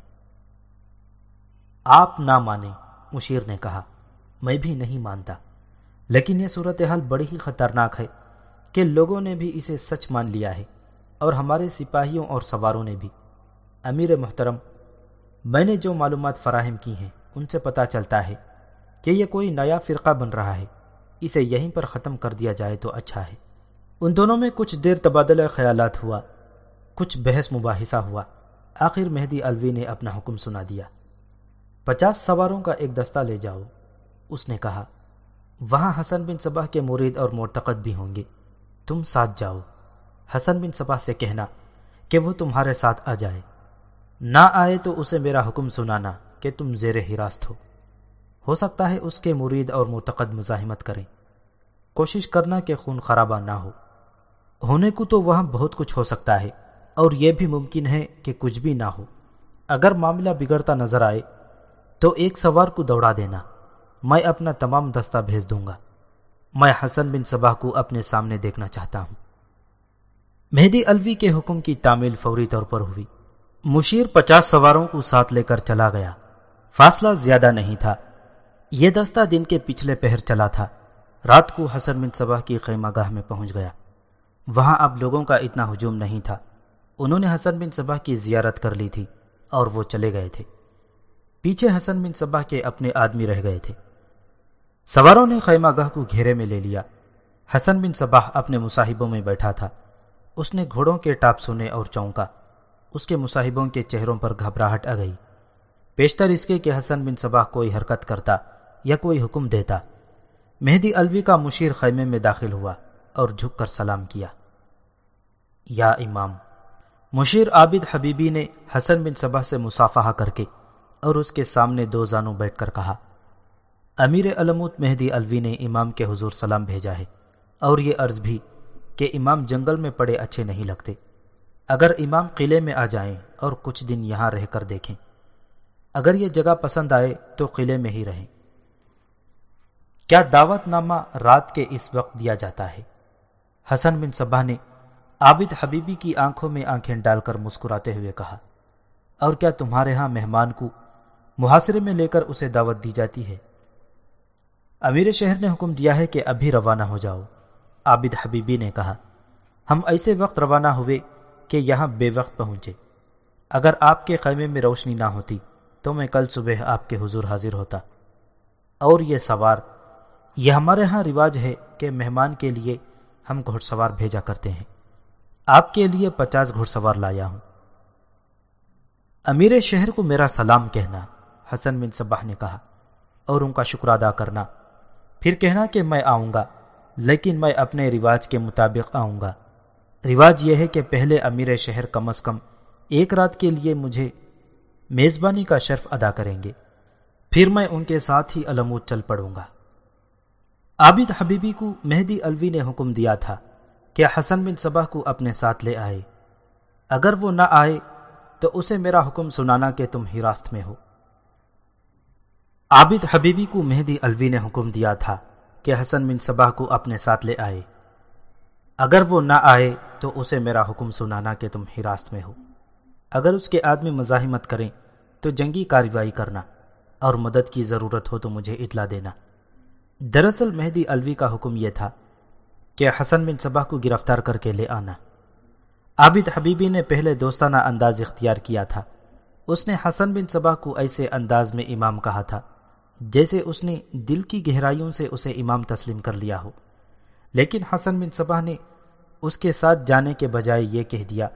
آپ نہ مانیں، مشیر نے کہا، میں بھی نہیں مانتا۔ لیکن یہ صورتحال بڑی ہی خطرناک ہے کہ لوگوں نے بھی اسے سچ مان لیا ہے اور ہمارے سپاہیوں اور سواروں نے بھی۔ امیر محترم، میں نے جو معلومات فراہم کی ہیں، ان سے پتا چلتا ہے کہ یہ کوئی نیا فرقہ بن رہا ہے۔ اسے یہیں پر ختم کر دیا جائے تو اچھا ہے۔ ان دونوں میں کچھ دیر تبادلہ خیالات ہوا، کچھ بحث مباحثہ ہوا۔ آخر مہدی الوی نے اپنا حکم سنا دیا۔ پچاس سواروں کا ایک دستہ لے جاؤ، اس نے کہا، وہاں حسن بن صبح کے مرید اور معتقد بھی ہوں گے۔ تم ساتھ جاؤ۔ حسن بن صبح سے کہنا کہ وہ تمہارے ساتھ آ جائے۔ نہ آئے تو اسے میرا حکم سنانا کہ تم زیر ہراست ہو۔ ہو سکتا ہے اس کے مرید اور معتقد مزاحمت کریں۔ کوشش کرنا کہ خون خرابہ نہ ہو۔ ہونے کو تو وہاں بہت کچھ ہو سکتا ہے اور یہ بھی ممکن ہے کہ کچھ بھی نہ ہو۔ اگر معاملہ بگڑتا نظر آئے تو ایک سوار کو دوڑا دینا۔ میں اپنا تمام دستہ بھیج دوں گا۔ میں حسن بن صبح کو اپنے سامنے دیکھنا چاہتا ہوں۔ مہدی الوی کے حکم کی تعمیل فوری طور پر ہوئی۔ مشیر پچاس سواروں کو ساتھ لے کر چلا گیا۔ فاصلہ زیادہ نہیں تھا۔ یہ دستہ دن کے پچھلے پہر چلا تھا۔ رات کو حسن بن صبح کی خیمہ گاہ میں پہنچ گیا۔ وہاں اب لوگوں کا اتنا ہجوم نہیں تھا۔ انہوں نے حسن بن صبح کی زیارت کر لی تھی اور وہ چلے گئے تھے۔ پیچھے حسن بن صبح کے اپنے آدمی رہ گئے تھے۔ سواروں نے خیمہ گاہ کو گھیرے میں لے لیا۔ حسن بن صبح اپنے مصاحبوں میں بیٹھا تھا۔ اس نے گھوڑوں کے ٹاپ سنے اور چونکا۔ اس کے مصاحبوں کے چہروں پر گھبراہٹ آ گئی۔ پیشتر اس کے کہ حسن بن صبح کوئی حرکت کرتا یا کوئی حکم دیتا۔ مہدی الوی کا مشیر خیمے میں داخل ہوا اور جھک کر سلام کیا۔ یا امام، مشیر عابد حبیبی نے حسن بن صبح سے مسافہ کر کے اور اس کے سامنے دو زانوں بیٹھ کر کہا، امیر علموت مہدی الوی نے امام کے حضور سلام بھیجا ہے اور یہ عرض بھی کہ امام جنگل میں پڑے اچھے نہیں لگتے۔ اگر امام قلعے میں آ جائیں اور کچھ دن یہاں رہ کر دیکھیں۔ اگر یہ جگہ پسند آئے تو قلعے میں ہی رہیں۔ کیا دعوت نامہ رات کے اس وقت دیا جاتا ہے؟ حسن بن صبح نے عابد حبیبی کی آنکھوں میں آنکھیں ڈال کر مسکراتے ہوئے کہا، اور کیا تمہارے ہاں مہمان کو محاصرے میں لے کر اسے دعوت دی جاتی ہے؟ امیر شہر نے حکم دیا ہے کہ ابھی روانہ ہو جاؤ، عابد حبیبی نے کہا، ہم ایسے وقت روانہ ہوئے کہ یہاں بے وقت پہنچے۔ اگر آپ کے خیمے میں روشنی نہ ہوتی، تو میں کل صبح آپ کے حضور حاضر ہوتا۔ اور یہ سوار، یہ ہمارے ہاں رواج ہے کہ مہمان کے لیے ہم گھڑ سوار بھیجا کرتے ہیں۔ آپ کے لیے پچاس گھڑ سوار لایا ہوں۔ امیر شہر کو میرا سلام کہنا، حسن بن صباح نے کہا، اور ان کا شکر ادا کرنا۔ پھر کہنا کہ میں آؤں گا، لیکن میں اپنے رواج کے مطابق آؤں گا۔ رواج یہ ہے کہ پہلے امیر شہر کم از کم ایک رات کے لیے مجھے میزبانی کا شرف ادا کریں گے۔ پھر میں ان کے ساتھ ہی علمود چل پڑوں گا۔ عابد حبیبی کو مہدی الوی نے حکم دیا تھا کہ حسن بن صبح کو اپنے ساتھ لے آئے۔ اگر وہ نہ آئے تو اسے میرا حکم سنانا کہ تم ہراست میں ہو۔ عابد حبیبی کو مہدی الوی نے حکم دیا تھا کہ حسن بن صبح کو اپنے ساتھ لے آئے۔ اگر وہ نہ آئے تو اسے میرا حکم سنانا کہ تم ہراست میں ہو۔ اگر اس کے آدمی مزاحمت کریں تو جنگی کارروائی کرنا اور مدد کی ضرورت ہو تو مجھے اطلاع دینا۔ دراصل مہدی الوی کا حکم یہ تھا کہ حسن بن صبح کو گرفتار کر کے لے آنا۔ عابد حبیبی نے پہلے دوستانہ انداز اختیار کیا تھا۔ اس نے حسن بن صبح کو ایسے انداز میں امام کہا تھا جیسے اس نے دل کی گہرائیوں سے اسے امام تسلیم کر لیا ہو۔ لیکن حسن بن صبح نے اس کے ساتھ جانے کے بجائے یہ کہہ دیا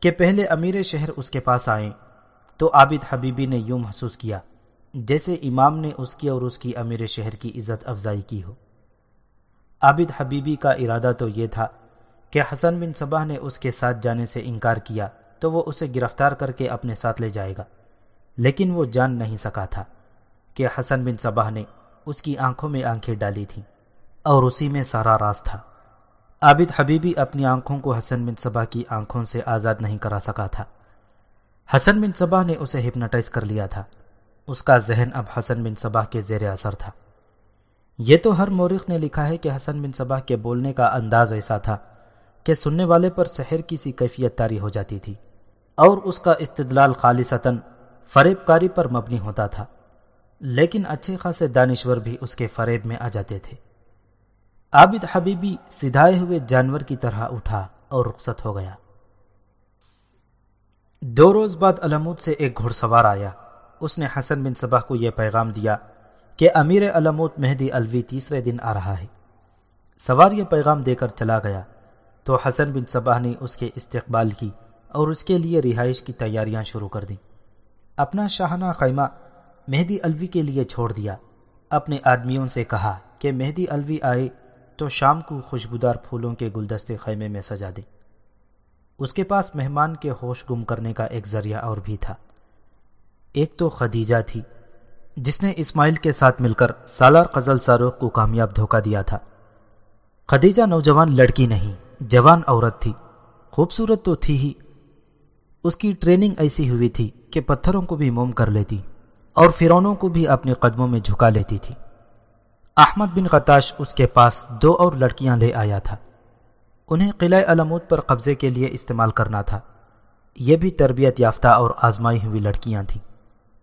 کہ پہلے امیر شہر اس کے پاس آئیں۔ تو عابد حبیبی نے یوں محسوس کیا، جیسے امام نے اس کی اور اس کی امیر شہر کی عزت افزائی کی ہو۔ عابد حبیبی کا ارادہ تو یہ تھا کہ حسن بن صبح نے اس کے ساتھ جانے سے انکار کیا تو وہ اسے گرفتار کر کے اپنے ساتھ لے جائے گا۔ لیکن وہ جان نہیں سکا تھا کہ حسن بن صبح نے اس کی آنکھوں میں آنکھیں ڈالی تھیں اور اسی میں سارا راز تھا۔ عابد حبیبی اپنی آنکھوں کو حسن بن صبح کی آنکھوں سے آزاد نہیں کرا سکا تھا۔ حسن بن صبح نے اسے ہپناٹائز کر لیا تھا۔ اس کا ذہن اب حسن بن صبح کے زیر اثر تھا۔ یہ تو ہر مورخ نے لکھا ہے کہ حسن بن صبح کے بولنے کا انداز ایسا تھا کہ سننے والے پر سحر کی سی کیفیت تاری ہو جاتی تھی اور اس کا استدلال خالصتاً فریب کاری پر مبنی ہوتا تھا۔ لیکن اچھے خاصے دانشور بھی اس کے فریب میں آ جاتے تھے۔ عابد حبیبی سدھائے ہوئے جانور کی طرح اٹھا اور رخصت ہو گیا۔ دو روز بعد علمود سے ایک گھڑ سوار آیا۔ اس نے حسن بن صبح کو یہ پیغام دیا کہ امیر علمود مہدی الوی تیسرے دن آ رہا ہے۔ سوار یہ پیغام دے کر چلا گیا۔ تو حسن بن صبح نے اس کے استقبال کی اور اس کے لیے رہائش کی تیاریاں شروع کر دیں۔ اپنا شاہانہ خیمہ مہدی الوی کے لیے چھوڑ دیا۔ اپنے آدمیوں سے کہا کہ مہدی الوی آئے تو شام کو خوشبودار پھولوں کے گلدستے خیمے میں سجا دے۔ اس کے پاس مہمان کے ہوش گم کرنے کا ایک ذریعہ اور بھی تھا۔ ایک تو خدیجہ تھی، جس نے اسماعیل کے ساتھ مل کر سالار قزل ساروخ کو کامیاب دھوکہ دیا تھا۔ خدیجہ نوجوان لڑکی نہیں، جوان عورت تھی۔ خوبصورت تو تھی ہی۔ اس کی ٹریننگ ایسی ہوئی تھی کہ پتھروں کو بھی موم کر لیتی اور فرونوں کو بھی اپنے قدموں میں جھکا لیتی تھی۔ احمد بن قطاش اس کے پاس دو اور لڑکیاں لے آیا تھا۔ انہیں قلعہ علمود پر قبضے کے لیے استعمال کرنا تھا۔ یہ بھی تربیت یافتہ اور آزمائی ہوئی لڑکیاں تھیں۔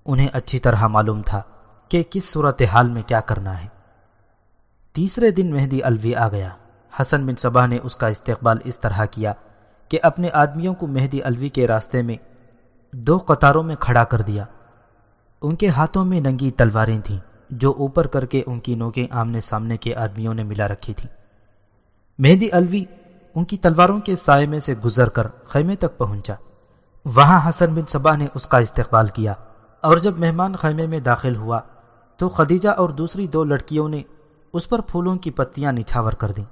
انہیں اچھی طرح معلوم تھا کہ کس صورت حال میں کیا کرنا ہے۔ تیسرے دن مہدی الوی آ گیا۔ حسن بن صبح نے اس کا استقبال اس طرح کیا کہ اپنے آدمیوں کو مہدی الوی کے راستے میں دو قطاروں میں کھڑا کر دیا۔ ان کے ہاتھوں میں ننگی تلواریں تھیں۔ جو اوپر کر کے ان کی نوکیں آمنے سامنے کے آدمیوں نے ملا رکھی تھی مہدی الوی ان کی تلواروں کے سائے میں سے گزر کر خیمے تک پہنچا۔ وہاں حسن بن صبا نے اس کا استقبال کیا۔ اور جب مہمان خیمے میں داخل ہوا تو خدیجہ اور دوسری دو لڑکیوں نے اس پر پھولوں کی پتیاں نچھاور کر دیں۔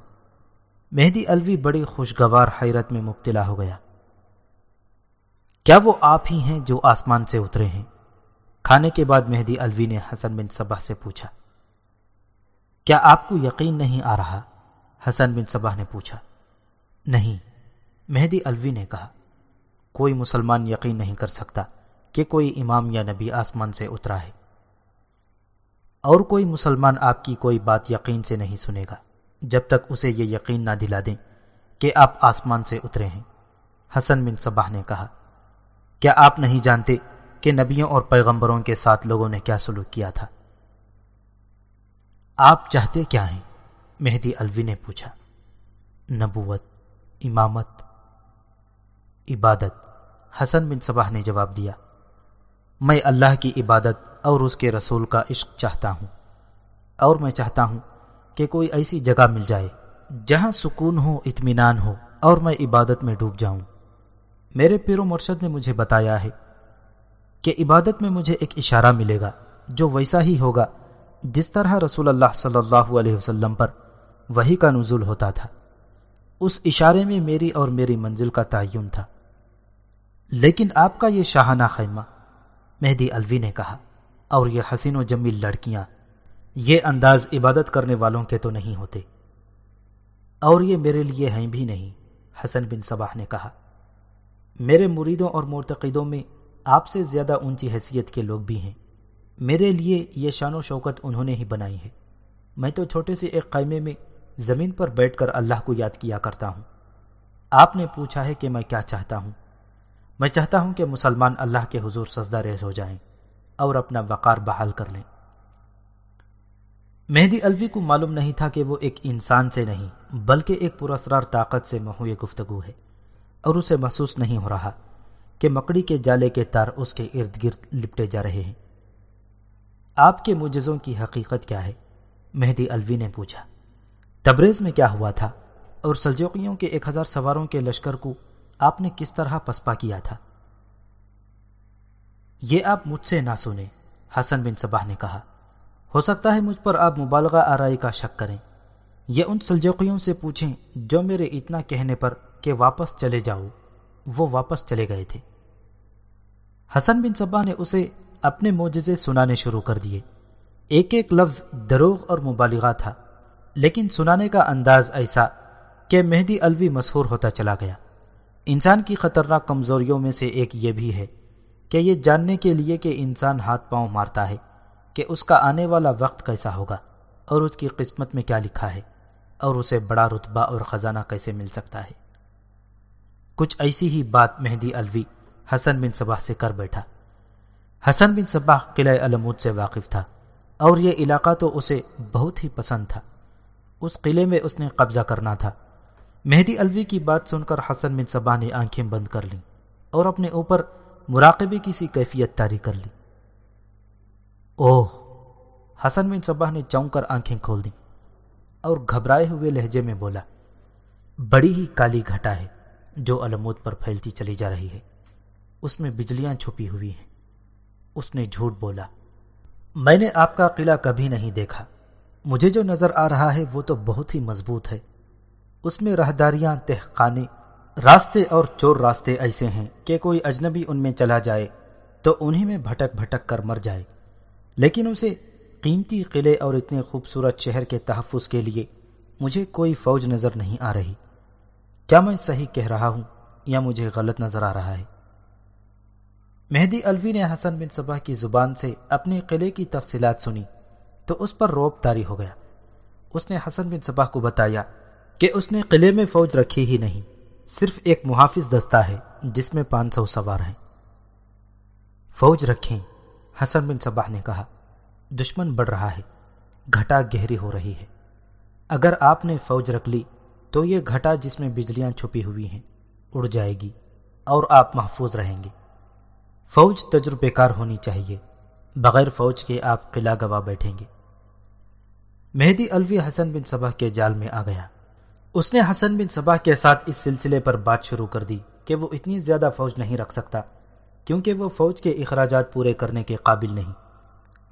مہدی الوی بڑی خوشگوار حیرت میں مبتلا ہو گیا۔ کیا وہ آپ ہی ہیں جو آسمان سے اترے ہیں؟ کھانے کے بعد مہدی الوی نے حسن بن صبح سے پوچھا، کیا آپ کو یقین نہیں آ رہا؟ حسن بن صبح نے پوچھا، نہیں۔ مہدی الوی نے کہا، کوئی مسلمان یقین نہیں کر سکتا کہ کوئی امام یا نبی آسمان سے اترا ہے۔ اور کوئی مسلمان آپ کی کوئی بات یقین سے نہیں سنے گا، جب تک اسے یہ یقین نہ دلا دیں کہ آپ آسمان سے اترے ہیں۔ حسن بن صبح نے کہا، کیا آپ نہیں جانتے کہ نبیوں اور پیغمبروں کے ساتھ لوگوں نے کیا سلوک کیا تھا۔ آپ چاہتے کیا ہیں؟ مہدی الوی نے پوچھا۔ نبوت، امامت، عبادت۔ حسن بن صبح نے جواب دیا۔ میں اللہ کی عبادت اور اس کے رسول کا عشق چاہتا ہوں۔ اور میں چاہتا ہوں کہ کوئی ایسی جگہ مل جائے جہاں سکون ہو، اطمینان ہو اور میں عبادت میں ڈوب جاؤں۔ میرے پیر و مرشد نے مجھے بتایا ہے کہ عبادت میں مجھے ایک اشارہ ملے گا جو ویسا ہی ہوگا جس طرح رسول اللہ صلی اللہ علیہ وسلم پر وہی کا نزول ہوتا تھا۔ اس اشارے میں میری اور میری منزل کا تعین تھا۔ لیکن آپ کا یہ شاہانہ خیمہ، مہدی الوی نے کہا، اور یہ حسین و جمیل لڑکیاں، یہ انداز عبادت کرنے والوں کے تو نہیں ہوتے۔ اور یہ میرے لیے ہیں بھی نہیں، حسن بن صباح نے کہا۔ میرے مریدوں اور مرتقدوں میں آپ سے زیادہ اونچی حیثیت کے لوگ بھی ہیں۔ میرے لیے یہ شان و شوکت انہوں نے ہی بنائی ہے۔ میں تو چھوٹے سے ایک قائمے میں زمین پر بیٹھ کر اللہ کو یاد کیا کرتا ہوں۔ آپ نے پوچھا ہے کہ میں کیا چاہتا ہوں۔ میں چاہتا ہوں کہ مسلمان اللہ کے حضور سجدہ ریز ہو جائیں اور اپنا وقار بحال کر لیں۔ مہدی الوی کو معلوم نہیں تھا کہ وہ ایک انسان سے نہیں، بلکہ ایک پراسرار طاقت سے محوی گفتگو ہے اور اسے محسوس نہیں ہو رہا۔ کہ مکڑی کے جالے کے تار اس کے ارد گرد لپٹے جا رہے ہیں۔ آپ کے مجزوں کی حقیقت کیا ہے؟ مہدی الوی نے پوچھا۔ تبریز میں کیا ہوا تھا؟ اور سلجوقیوں کے ایک ہزار سواروں کے لشکر کو آپ نے کس طرح پسپا کیا تھا؟ یہ آپ مجھ سے نہ سنیں، حسن بن صباح نے کہا۔ ہو سکتا ہے مجھ پر آپ مبالغہ آرائی کا شک کریں یہ ان سلجوقیوں سے پوچھیں جو میرے اتنا کہنے پر کہ واپس چلے جاؤ۔ وہ واپس چلے گئے تھے۔ حسن بن صبا نے اسے اپنے معجزے سنانے شروع کر دیے۔ ایک ایک لفظ دروغ اور مبالغہ تھا، لیکن سنانے کا انداز ایسا کہ مہدی الوی مسحور ہوتا چلا گیا۔ انسان کی خطرناک کمزوریوں میں سے ایک یہ بھی ہے کہ یہ جاننے کے لیے کہ انسان ہاتھ پاؤں مارتا ہے کہ اس کا آنے والا وقت کیسا ہوگا اور اس کی قسمت میں کیا لکھا ہے اور اسے بڑا رتبہ اور خزانہ کیسے مل سکتا ہے۔ کچھ ایسی ہی بات مہدی الوی حسن بن صباح سے کر بیٹھا۔ حسن بن صباح قلعہ علمود سے واقف تھا اور یہ علاقہ تو اسے بہت ہی پسند تھا۔ اس قلعے میں اس نے قبضہ کرنا تھا۔ مہدی الوی کی بات سن کر حسن بن صباح نے آنکھیں بند کر لیں اور اپنے اوپر مراقبے کی سی کیفیت تاری کر لی۔ اوہ، حسن بن صباح نے چونک کر آنکھیں کھول دیں اور گھبرائے ہوئے لہجے میں بولا، بڑی ہی کالی گھٹا ہے۔ جو علمود پر پھیلتی چلی جا رہی ہے۔ اس میں بجلیاں چھپی ہوئی ہیں۔ اس نے جھوٹ بولا، میں نے آپ کا قلعہ کبھی نہیں دیکھا۔ مجھے جو نظر آ رہا ہے وہ تو بہت ہی مضبوط ہے۔ اس میں راہداریاں تہخانے، راستے اور چور راستے ایسے ہیں کہ کوئی اجنبی ان میں چلا جائے تو انہیں میں بھٹک بھٹک کر مر جائے۔ لیکن اسے قیمتی قلعے اور اتنے خوبصورت شہر کے تحفظ کے لیے مجھے کوئی فوج نظر نہیں آ رہی۔ کیا میں صحیح کہہ رہا ہوں یا مجھے غلط نظر آ رہا ہے؟ مہدی الوی نے حسن بن صبح کی زبان سے اپنے قلعے کی تفصیلات سنی تو اس پر روب تاری ہو گیا۔ اس نے حسن بن صبح کو بتایا کہ اس نے قلعے میں فوج رکھی ہی نہیں، صرف ایک محافظ دستہ ہے جس میں پانچ سو سوار ہیں۔ فوج رکھیں، حسن بن صباح نے کہا۔ دشمن بڑھ رہا ہے، گھٹا گہری ہو رہی ہے۔ اگر آپ نے فوج رکھ لی تو یہ گھٹا جس میں بجلیاں چھپی ہوئی ہیں، اڑ جائے گی اور آپ محفوظ رہیں گے۔ فوج تجربے کار ہونی چاہیے، بغیر فوج کے آپ قلعہ گواہ بیٹھیں گے۔ مہدی الوی حسن بن صبح کے جال میں آ گیا۔ اس نے حسن بن صبح کے ساتھ اس سلسلے پر بات شروع کر دی کہ وہ اتنی زیادہ فوج نہیں رکھ سکتا، کیونکہ وہ فوج کے اخراجات پورے کرنے کے قابل نہیں۔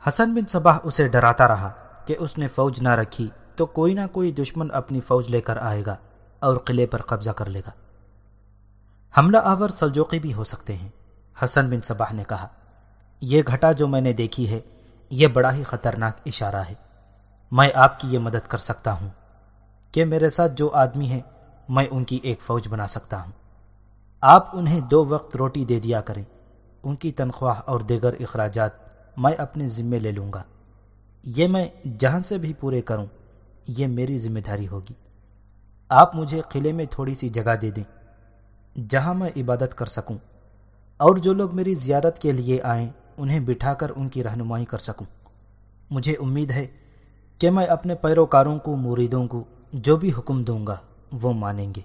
حسن بن صبح اسے ڈراتا رہا کہ اس نے فوج نہ رکھی۔ تو کوئی نہ کوئی دشمن اپنی فوج لے کر آئے گا اور قلعے پر قبضہ کر لے گا۔ حملہ آور سلجوقی بھی ہو سکتے ہیں، حسن بن صباح نے کہا۔ یہ گھٹا جو میں نے دیکھی ہے، یہ بڑا ہی خطرناک اشارہ ہے۔ میں آپ کی یہ مدد کر سکتا ہوں کہ میرے ساتھ جو آدمی ہیں، میں ان کی ایک فوج بنا سکتا ہوں۔ آپ انہیں دو وقت روٹی دے دیا کریں۔ ان کی تنخواہ اور دیگر اخراجات میں اپنے ذمے لے لوں گا۔ یہ میں جہاں سے بھی پورے کروں یہ میری ذمہ داری ہوگی۔ آپ مجھے قلعے میں تھوڑی سی جگہ دے دیں جہاں میں عبادت کر سکوں اور جو لوگ میری زیارت کے لیے آئیں انہیں بٹھا کر ان کی رہنمائی کر سکوں۔ مجھے امید ہے کہ میں اپنے پیروکاروں کو، مریدوں کو جو بھی حکم دوں گا، وہ مانیں گے۔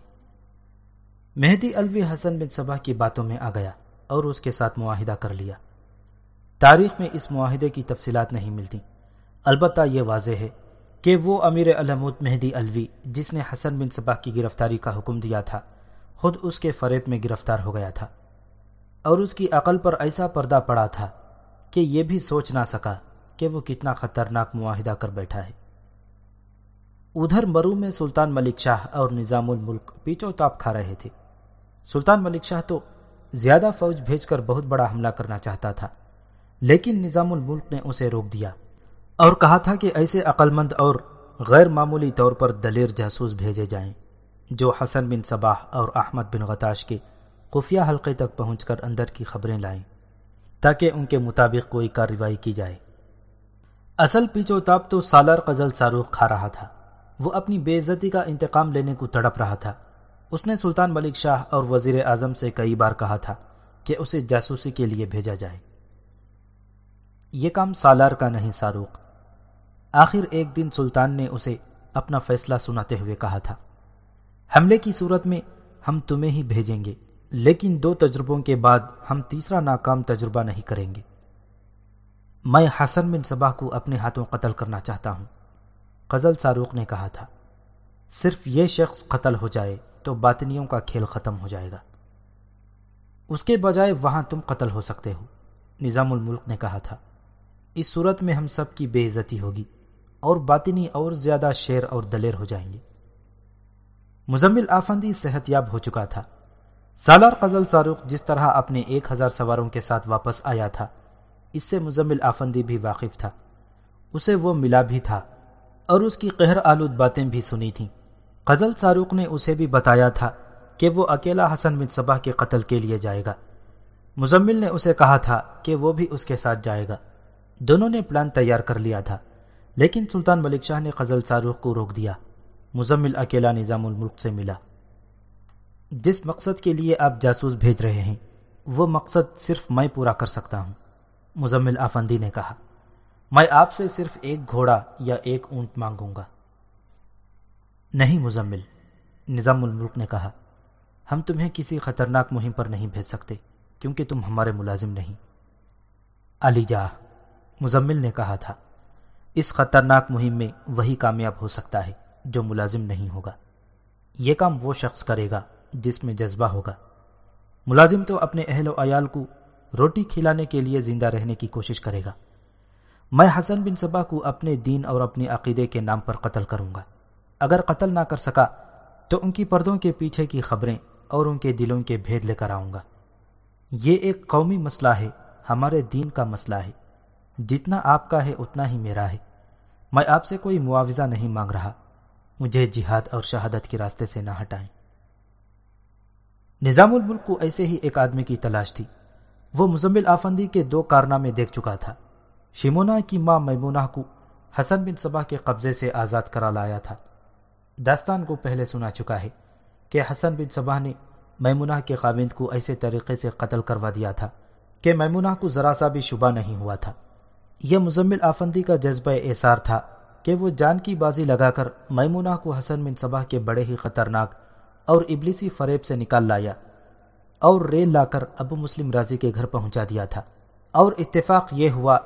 مہدی الوی حسن بن صبح کی باتوں میں آ گیا اور اس کے ساتھ معاہدہ کر لیا۔ تاریخ میں اس معاہدے کی تفصیلات نہیں ملتی البتہ یہ واضح ہے کہ وہ امیر علمود مہدی الوی جس نے حسن بن صبح کی گرفتاری کا حکم دیا تھا، خود اس کے فریب میں گرفتار ہو گیا تھا۔ اور اس کی عقل پر ایسا پردہ پڑا تھا کہ یہ بھی سوچ نہ سکا کہ وہ کتنا خطرناک معاہدہ کر بیٹھا ہے۔ ادھر مرو میں سلطان ملک شاہ اور نظام الملک پیچو تاپ کھا رہے تھے۔ سلطان ملک شاہ تو زیادہ فوج بھیج کر بہت بڑا حملہ کرنا چاہتا تھا، لیکن نظام الملک نے اسے روک دیا۔ اور کہا تھا کہ ایسے عقلمند اور غیر معمولی طور پر دلیر جاسوس بھیجے جائیں، جو حسن بن صباح اور احمد بن غتاش کے خفیہ حلقے تک پہنچ کر اندر کی خبریں لائیں، تاکہ ان کے مطابق کوئی کارروائی کی جائے۔ اصل پیچو تاپ تو سالار قزل ساروخ کھا رہا تھا۔ وہ اپنی بے عزتی کا انتقام لینے کو تڑپ رہا تھا۔ اس نے سلطان ملک شاہ اور وزیر اعظم سے کئی بار کہا تھا کہ اسے جاسوسی کے لیے بھیجا جائے۔ یہ کام سالار کا نہیں ساروخ آخر ایک دن سلطان نے اسے اپنا فیصلہ سناتے ہوئے کہا تھا، حملے کی صورت میں ہم تمہیں ہی بھیجیں گے، لیکن دو تجربوں کے بعد ہم تیسرا ناکام تجربہ نہیں کریں گے۔ میں حسن بن صبا کو اپنے ہاتھوں قتل کرنا چاہتا ہوں قزل ساروق نے کہا تھا۔ صرف یہ شخص قتل ہو جائے تو باطنیوں کا کھیل ختم ہو جائے گا۔ اس کے بجائے وہاں تم قتل ہو سکتے ہو، نظام الملک نے کہا تھا۔ اس صورت میں ہم سب کی بے عزتی ہوگی۔ اور باطنی اور زیادہ شیر اور دلیر ہو جائیں گے۔ مزمل آفندی صحت یاب ہو چکا تھا۔ سالار قزل ساروخ جس طرح اپنے ایک ہزار سواروں کے ساتھ واپس آیا تھا، اس سے مزمل آفندی بھی واقف تھا۔ اسے وہ ملا بھی تھا اور اس کی قہر آلود باتیں بھی سنی تھیں۔ قزل ساروخ نے اسے بھی بتایا تھا کہ وہ اکیلا حسن بن صبح کے قتل کے لیے جائے گا۔ مزمل نے اسے کہا تھا کہ وہ بھی اس کے ساتھ جائے گا۔ دونوں نے پلان تیار کر لیا تھا۔ لیکن سلطان ملک شاہ نے قزل ساروخ کو روک دیا۔ مزمل اکیلا نظام الملک سے ملا۔ جس مقصد کے لیے آپ جاسوس بھیج رہے ہیں، وہ مقصد صرف میں پورا کر سکتا ہوں، مزمل آفندی نے کہا۔ میں آپ سے صرف ایک گھوڑا یا ایک اونٹ مانگوں گا۔ نہیں مزمل، نظام الملک نے کہا۔ ہم تمہیں کسی خطرناک مہم پر نہیں بھیج سکتے، کیونکہ تم ہمارے ملازم نہیں۔ علی جا مزمل نے کہا تھا۔ اس خطرناک مہم میں وہی کامیاب ہو سکتا ہے جو ملازم نہیں ہوگا۔ یہ کام وہ شخص کرے گا جس میں جذبہ ہوگا۔ ملازم تو اپنے اہل و عیال کو روٹی کھلانے کے لیے زندہ رہنے کی کوشش کرے گا۔ میں حسن بن صبا کو اپنے دین اور اپنے عقیدے کے نام پر قتل کروں گا۔ اگر قتل نہ کر سکا تو ان کی پردوں کے پیچھے کی خبریں اور ان کے دلوں کے بھید لے کر آؤں گا۔ یہ ایک قومی مسئلہ ہے، ہمارے دین کا مسئلہ ہے۔ جتنا آپ کا ہے اتنا ہی میرا ہے۔ میں آپ سے کوئی معاوضہ نہیں مانگ رہا۔ مجھے جہاد اور شہادت کے راستے سے نہ ہٹائیں۔ نظام الملک کو ایسے ہی ایک آدمی کی تلاش تھی۔ وہ مزمل آفندی کے دو کارنامے دیکھ چکا تھا۔ شمونا کی ماں میمونہ کو حسن بن صبح کے قبضے سے آزاد کرا لایا تھا۔ داستان کو پہلے سنا چکا ہے کہ حسن بن صبح نے میمونہ کے خاوند کو ایسے طریقے سے قتل کروا دیا تھا کہ میمونہ کو ذرا سا بھی شبہ نہیں ہوا تھا۔ یہ مزمل آفندی کا جذبہ احسار تھا کہ وہ جان کی بازی لگا کر میمونہ کو حسن بن صبح کے بڑے ہی خطرناک اور ابلیسی فریب سے نکال لایا اور ریل لا کر ابو مسلم راضی کے گھر پہنچا دیا تھا۔ اور اتفاق یہ ہوا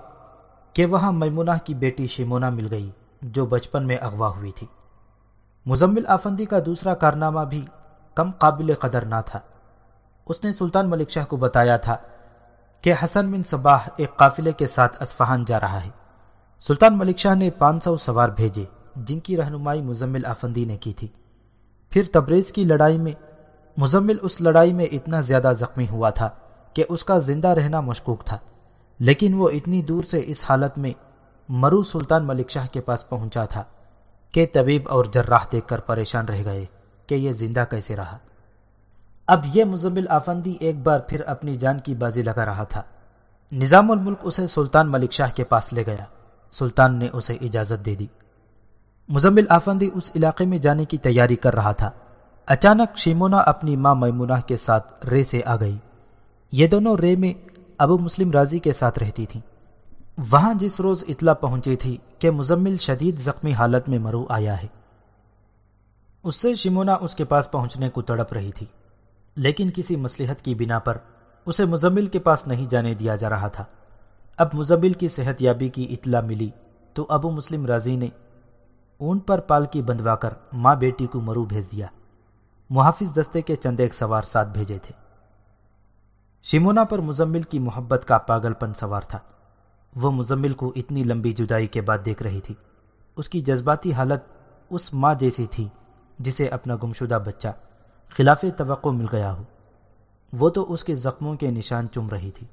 کہ وہاں میمونہ کی بیٹی شیمونا مل گئی جو بچپن میں اغوا ہوئی تھی۔ مزمل آفندی کا دوسرا کارنامہ بھی کم قابل قدر نہ تھا۔ اس نے سلطان ملک شاہ کو بتایا تھا کہ حسن بن صباح ایک قافلے کے ساتھ اسفہان جا رہا ہے۔ سلطان ملک شاہ نے پانچ سو سوار بھیجے، جن کی رہنمائی مزمل آفندی نے کی تھی۔ پھر تبریز کی لڑائی میں، مزمل اس لڑائی میں اتنا زیادہ زخمی ہوا تھا کہ اس کا زندہ رہنا مشکوک تھا۔ لیکن وہ اتنی دور سے اس حالت میں مرو سلطان ملک شاہ کے پاس پہنچا تھا کہ طبیب اور جراح دیکھ کر پریشان رہ گئے کہ یہ زندہ کیسے رہا۔ اب یہ مزمل آفندی ایک بار پھر اپنی جان کی بازی لگا رہا تھا۔ نظام الملک اسے سلطان ملک شاہ کے پاس لے گیا۔ سلطان نے اسے اجازت دے دی۔ مزمل آفندی اس علاقے میں جانے کی تیاری کر رہا تھا۔ اچانک شیمونا اپنی ماں میمونہ کے ساتھ رے سے آ گئی۔ یہ دونوں رے میں ابو مسلم راضی کے ساتھ رہتی تھیں۔ وہاں جس روز اطلاع پہنچی تھی کہ مزمل شدید زخمی حالت میں مرو آیا ہے۔ اس سے شیمونا اس کے پاس پہنچنے کو تڑپ رہی تھی۔ لیکن کسی مسلحت کی بنا پر اسے مزمل کے پاس نہیں جانے دیا جا رہا تھا۔ اب مزمل کی صحت یابی کی اطلاع ملی تو ابو مسلم راضی نے اون پر پالکی بندوا کر ماں بیٹی کو مرو بھیج دیا۔ محافظ دستے کے چند ایک سوار ساتھ بھیجے تھے۔ شمونا پر مزمل کی محبت کا پاگل پن سوار تھا۔ وہ مزمل کو اتنی لمبی جدائی کے بعد دیکھ رہی تھی۔ اس کی جذباتی حالت اس ماں جیسی تھی جسے اپنا گمشدہ بچہ خلاف توقع مل گیا ہو۔ وہ تو اس کے زخموں کے نشان چم رہی تھی۔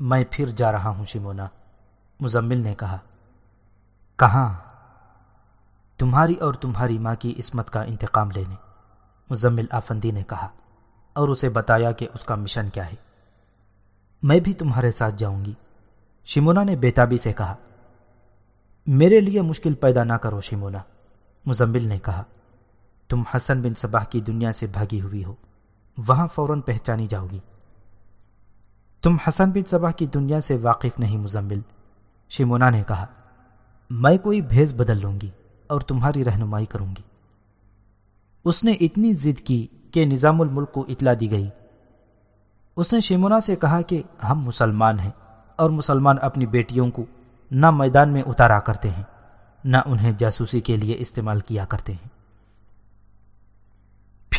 میں پھر جا رہا ہوں شمونا مزمل نے کہا۔ کہاں؟ تمہاری اور تمہاری ماں کی عصمت کا انتقام لینے۔ مزمل آفندی نے کہا۔ اور اسے بتایا کہ اس کا مشن کیا ہے۔ میں بھی تمہارے ساتھ جاؤں گی۔ شمونا نے بیتابی سے کہا۔ میرے لیے مشکل پیدا نہ کرو شمونا مزمل نے کہا۔ تم حسن بن صباح کی دنیا سے بھاگی ہوئی ہو، وہاں فوراً پہچانی جاؤ گی۔ تم حسن بن صباح کی دنیا سے واقف نہیں، مزمل شمونا نے کہا۔ میں کوئی بھیز بدل لوں گی اور تمہاری رہنمائی کروں گی۔ اس نے اتنی ضد کی کہ نظام الملک کو اطلاع دی گئی۔ اس نے شیمونا سے کہا کہ ہم مسلمان ہیں اور مسلمان اپنی بیٹیوں کو نہ میدان میں اتارا کرتے ہیں، نہ انہیں جاسوسی کے لیے استعمال کیا کرتے ہیں۔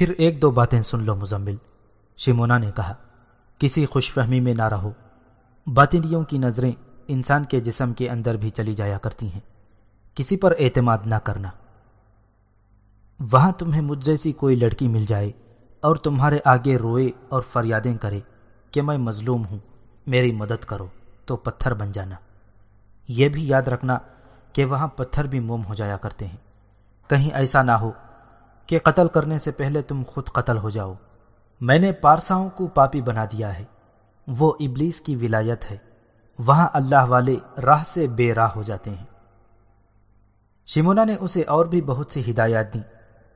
پھر ایک دو باتیں سن لو مزمل۔ شیمونا نے کہا، کسی خوش فہمی میں نہ رہو۔ باطنیوں کی نظریں انسان کے جسم کے اندر بھی چلی جایا کرتی ہیں۔ کسی پر اعتماد نہ کرنا۔ وہاں تمہیں مجھ جیسی کوئی لڑکی مل جائے اور تمہارے آگے روئے اور فریادیں کرے کہ میں مظلوم ہوں، میری مدد کرو، تو پتھر بن جانا۔ یہ بھی یاد رکھنا کہ وہاں پتھر بھی موم ہو جایا کرتے ہیں۔ کہیں ایسا نہ ہو کہ قتل کرنے سے پہلے تم خود قتل ہو جاؤ۔ میں نے پارساؤں کو پاپی بنا دیا ہے۔ وہ ابلیس کی ولایت ہے۔ وہاں اللہ والے راہ سے بے راہ ہو جاتے ہیں۔ شمونا نے اسے اور بھی بہت سی ہدایات دیں۔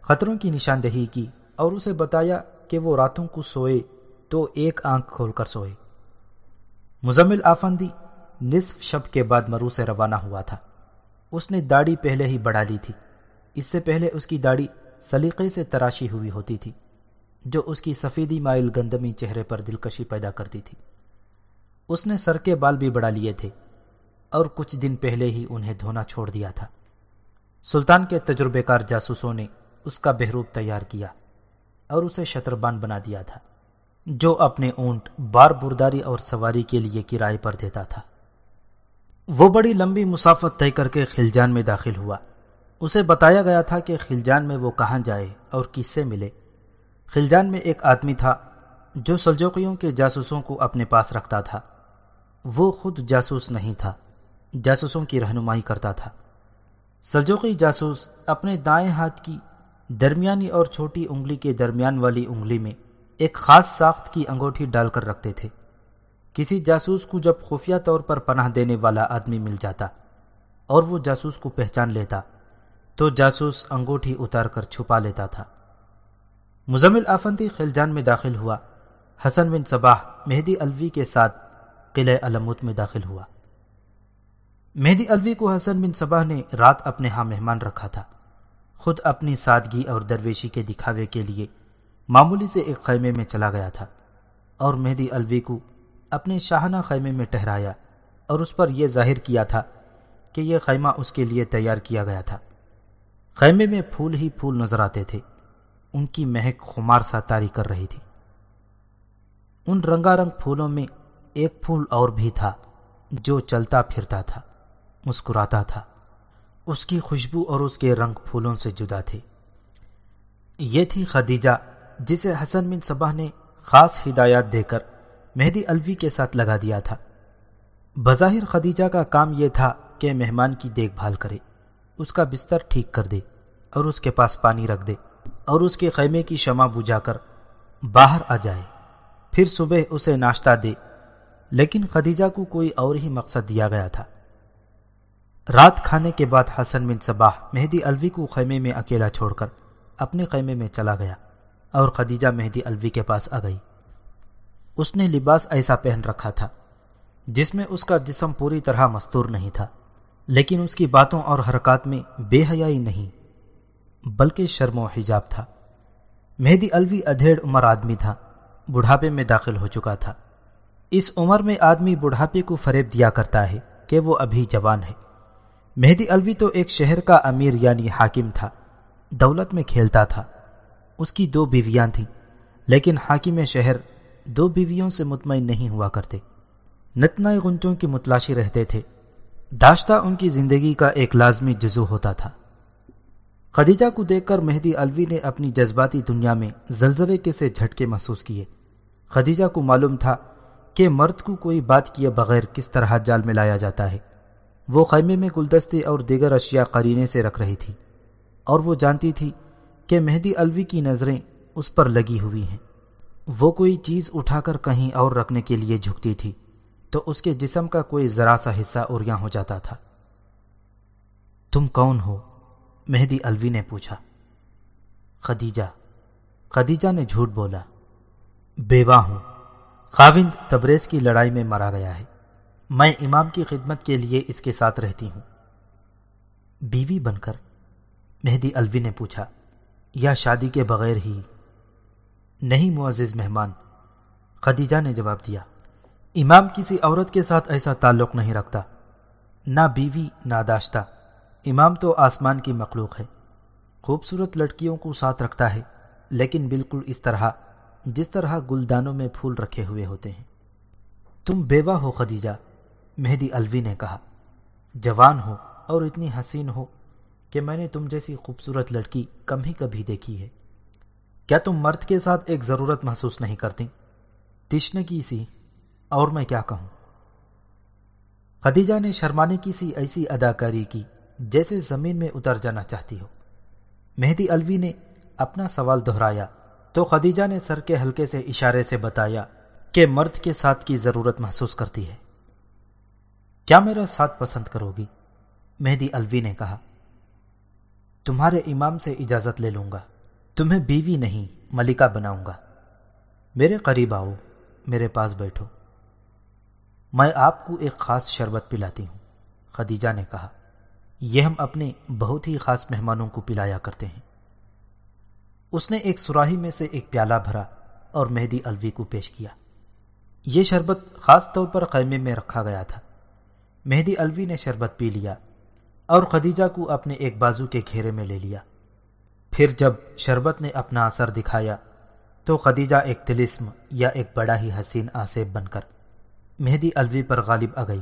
خطروں کی نشاندہی کی اور اسے بتایا کہ وہ راتوں کو سوئے تو ایک آنکھ کھول کر سوئے۔ مزمل آفندی نصف شب کے بعد مرو سے روانہ ہوا تھا۔ اس نے داڑھی پہلے ہی بڑھا لی تھی۔ اس سے پہلے اس کی داڑھی سلیقے سے تراشی ہوئی ہوتی تھی، جو اس کی سفیدی مائل گندمی چہرے پر دلکشی پیدا کرتی تھی۔ اس نے سر کے بال بھی بڑھا لیے تھے اور کچھ دن پہلے ہی انہیں دھونا چھوڑ دیا تھا۔ سلطان کے تجربے کار جاسوسوں نے اس کا بہروب تیار کیا اور اسے شتربان بنا دیا تھا، جو اپنے اونٹ بار برداری اور سواری کے لیے کرائے پر دیتا تھا۔ وہ بڑی لمبی مسافت طے کر کے خلجان میں داخل ہوا۔ اسے بتایا گیا تھا کہ خلجان میں وہ کہاں جائے اور کس سے ملے۔ خلجان میں ایک آدمی تھا جو سلجوکیوں کے جاسوسوں کو اپنے پاس رکھتا تھا۔ وہ خود جاسوس نہیں تھا، جاسوسوں کی رہنمائی کرتا تھا۔ سلجوقی جاسوس اپنے دائیں ہاتھ کی درمیانی اور چھوٹی انگلی کے درمیان والی انگلی میں ایک خاص ساخت کی انگوٹھی ڈال کر رکھتے تھے۔ کسی جاسوس کو جب خفیہ طور پر پناہ دینے والا آدمی مل جاتا اور وہ جاسوس کو پہچان لیتا تو جاسوس انگوٹھی اتار کر چھپا لیتا تھا۔ مزمل آفندی خلجان میں داخل ہوا۔ حسن بن صباح مہدی الوی کے ساتھ قلعہ علموت میں داخل ہوا۔ مہدی الوی کو حسن بن صباح نے رات اپنے ہاں مہمان رکھا تھا۔ خود اپنی سادگی اور درویشی کے دکھاوے کے لیے معمولی سے ایک خیمے میں چلا گیا تھا اور مہدی الوی کو اپنے شاہانہ خیمے میں ٹہرایا اور اس پر یہ ظاہر کیا تھا کہ یہ خیمہ اس کے لیے تیار کیا گیا تھا۔ خیمے میں پھول ہی پھول نظر آتے تھے۔ ان کی مہک خمار سا تاری کر رہی تھی۔ ان رنگا رنگ پھولوں میں ایک پھول اور بھی تھا جو چلتا پھرتا تھا، مسکراتا تھا۔ اس کی خوشبو اور اس کے رنگ پھولوں سے جدا تھے۔ یہ تھی خدیجہ، جسے حسن بن صبح نے خاص ہدایات دے کر مہدی الوی کے ساتھ لگا دیا تھا۔ بظاہر خدیجہ کا کام یہ تھا کہ مہمان کی دیکھ بھال کرے۔ اس کا بستر ٹھیک کر دے اور اس کے پاس پانی رکھ دے اور اس کے خیمے کی شمع بجھا کر باہر آ جائے۔ پھر صبح اسے ناشتہ دے۔ لیکن خدیجہ کو کوئی اور ہی مقصد دیا گیا تھا۔ رات کھانے کے بعد حسن بن صباح مہدی الوی کو خیمے میں اکیلا چھوڑ کر اپنے خیمے میں چلا گیا اور خدیجہ مہدی الوی کے پاس آ گئی۔ اس نے لباس ایسا پہن رکھا تھا جس میں اس کا جسم پوری طرح مستور نہیں تھا۔ لیکن اس کی باتوں اور حرکات میں بے حیائی نہیں، بلکہ شرم و حجاب تھا۔ مہدی الوی ادھیڑ عمر آدمی تھا، بڑھاپے میں داخل ہو چکا تھا۔ اس عمر میں آدمی بڑھاپے کو فریب دیا کرتا ہے کہ وہ ابھی جوان ہے۔ مہدی الوی تو ایک شہر کا امیر یعنی حاکم تھا، دولت میں کھیلتا تھا۔ اس کی دو بیویاں تھیں، لیکن حاکم شہر دو بیویوں سے مطمئن نہیں ہوا کرتے۔ نتنا گنچوں کی متلاشی رہتے تھے۔ داشتہ ان کی زندگی کا ایک لازمی جزو ہوتا تھا۔ خدیجہ کو دیکھ کر مہدی الوی نے اپنی جذباتی دنیا میں زلزلے کے سے جھٹکے محسوس کیے۔ خدیجہ کو معلوم تھا کہ مرد کو کوئی بات کیے بغیر کس طرح جال میں لایا جاتا ہے۔ وہ خیمے میں گلدستے اور دیگر اشیاء قرینے سے رکھ رہی تھی۔ اور وہ جانتی تھی کہ مہدی الوی کی نظریں اس پر لگی ہوئی ہیں۔ وہ کوئی چیز اٹھا کر کہیں اور رکھنے کے لیے جھکتی تھی۔ تو اس کے جسم کا کوئی ذرا سا حصہ اوریاں ہو جاتا تھا۔ تم کون ہو؟ مہدی الوی نے پوچھا۔ خدیجہ۔ خدیجہ نے جھوٹ بولا۔ بیوہ ہوں۔ خاوند تبریز کی لڑائی میں مرا گیا ہے۔ میں امام کی خدمت کے لیے اس کے ساتھ رہتی ہوں۔ بیوی بن کر۔ مہدی الوی نے پوچھا۔ یا شادی کے بغیر ہی؟ نہیں معزز مہمان۔ خدیجہ نے جواب دیا۔ امام کسی عورت کے ساتھ ایسا تعلق نہیں رکھتا، نہ بیوی، نہ داشتہ۔ امام تو آسمان کی مخلوق ہے۔ خوبصورت لڑکیوں کو ساتھ رکھتا ہے، لیکن بالکل اس طرح، جس طرح گلدانوں میں پھول رکھے ہوئے ہوتے ہیں۔ تم بیوہ ہو خدیجہ، مہدی الوی نے کہا۔ جوان ہو اور اتنی حسین ہو کہ میں نے تم جیسی خوبصورت لڑکی کم ہی کبھی دیکھی ہے۔ کیا تم مرد کے ساتھ ایک ضرورت محسوس نہیں کرتی؟ تشن کی سی۔ اور میں کیا کہوں؟ خدیجہ نے شرمانے کی سی ایسی اداکاری کی جیسے زمین میں اتر جانا چاہتی ہو۔ مہدی الوی نے اپنا سوال دہرایا تو خدیجہ نے سر کے ہلکے سے اشارے سے بتایا کہ مرد کے ساتھ کی ضرورت محسوس کرتی ہے۔ کیا میرا ساتھ پسند کرو گی؟ مہدی الوی نے کہا۔ تمہارے امام سے اجازت لے لوں گا۔ تمہیں بیوی نہیں، ملکہ بناؤں گا۔ میرے قریب آؤ، میرے پاس بیٹھو۔ میں آپ کو ایک خاص شربت پلاتی ہوں۔ خدیجہ نے کہا، یہ ہم اپنے بہت ہی خاص مہمانوں کو پلایا کرتے ہیں۔ اس نے ایک سراہی میں سے ایک پیالہ بھرا اور مہدی الوی کو پیش کیا۔ یہ شربت خاص طور پر خیمے میں رکھا گیا تھا۔ مہدی الوی نے شربت پی لیا اور خدیجہ کو اپنے ایک بازو کے گھیرے میں لے لیا۔ پھر جب شربت نے اپنا اثر دکھایا تو خدیجہ ایک تلسم یا ایک بڑا ہی حسین آسیب بن کر مہدی الوی پر غالب آ گئی۔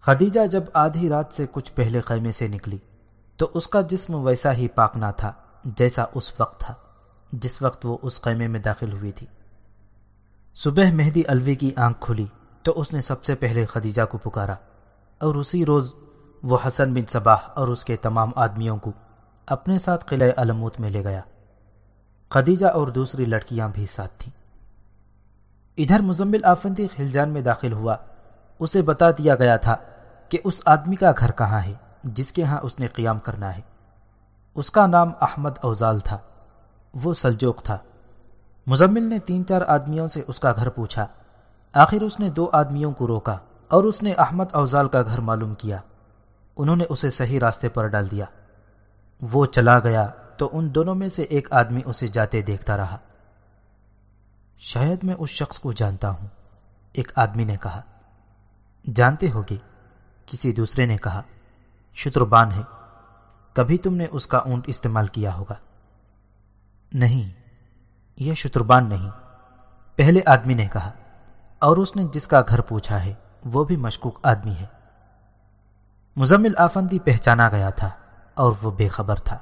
خدیجہ جب آدھی رات سے کچھ پہلے خیمے سے نکلی تو اس کا جسم ویسا ہی پاکنا تھا جیسا اس وقت تھا، جس وقت وہ اس خیمے میں داخل ہوئی تھی۔ صبح مہدی الوی کی آنکھ کھلی تو اس نے سب سے پہلے خدیجہ کو پکارا اور اسی روز وہ حسن بن صباح اور اس کے تمام آدمیوں کو اپنے ساتھ قلعہ علموت میں لے گیا۔ خدیجہ اور دوسری لڑکیاں بھی ساتھ تھیں۔ ادھر مزمل آفندی خلجان میں داخل ہوا۔ اسے بتا دیا گیا تھا کہ اس آدمی کا گھر کہاں ہے، جس کے ہاں اس نے قیام کرنا ہے۔ اس کا نام احمد اوزال تھا۔ وہ سلجوک تھا۔ مزمل نے تین چار آدمیوں سے اس کا گھر پوچھا۔ آخر اس نے دو آدمیوں کو روکا اور اس نے احمد اوزال کا گھر معلوم کیا۔ انہوں نے اسے صحیح راستے پر ڈال دیا۔ وہ چلا گیا تو ان دونوں میں سے ایک آدمی اسے جاتے دیکھتا رہا۔ شاید میں اس شخص کو جانتا ہوں۔ ایک آدمی نے کہا، جانتے ہوگے کسی دوسرے نے کہا شتربان ہے، کبھی تم نے اس کا اونٹ استعمال کیا ہوگا؟ نہیں، یہ شتربان نہیں۔ پہلے آدمی نے کہا، اور اس نے جس کا گھر پوچھا ہے، وہ بھی مشکوک آدمی ہے۔ مزمل آفندی پہچانا گیا تھا اور وہ بے خبر تھا۔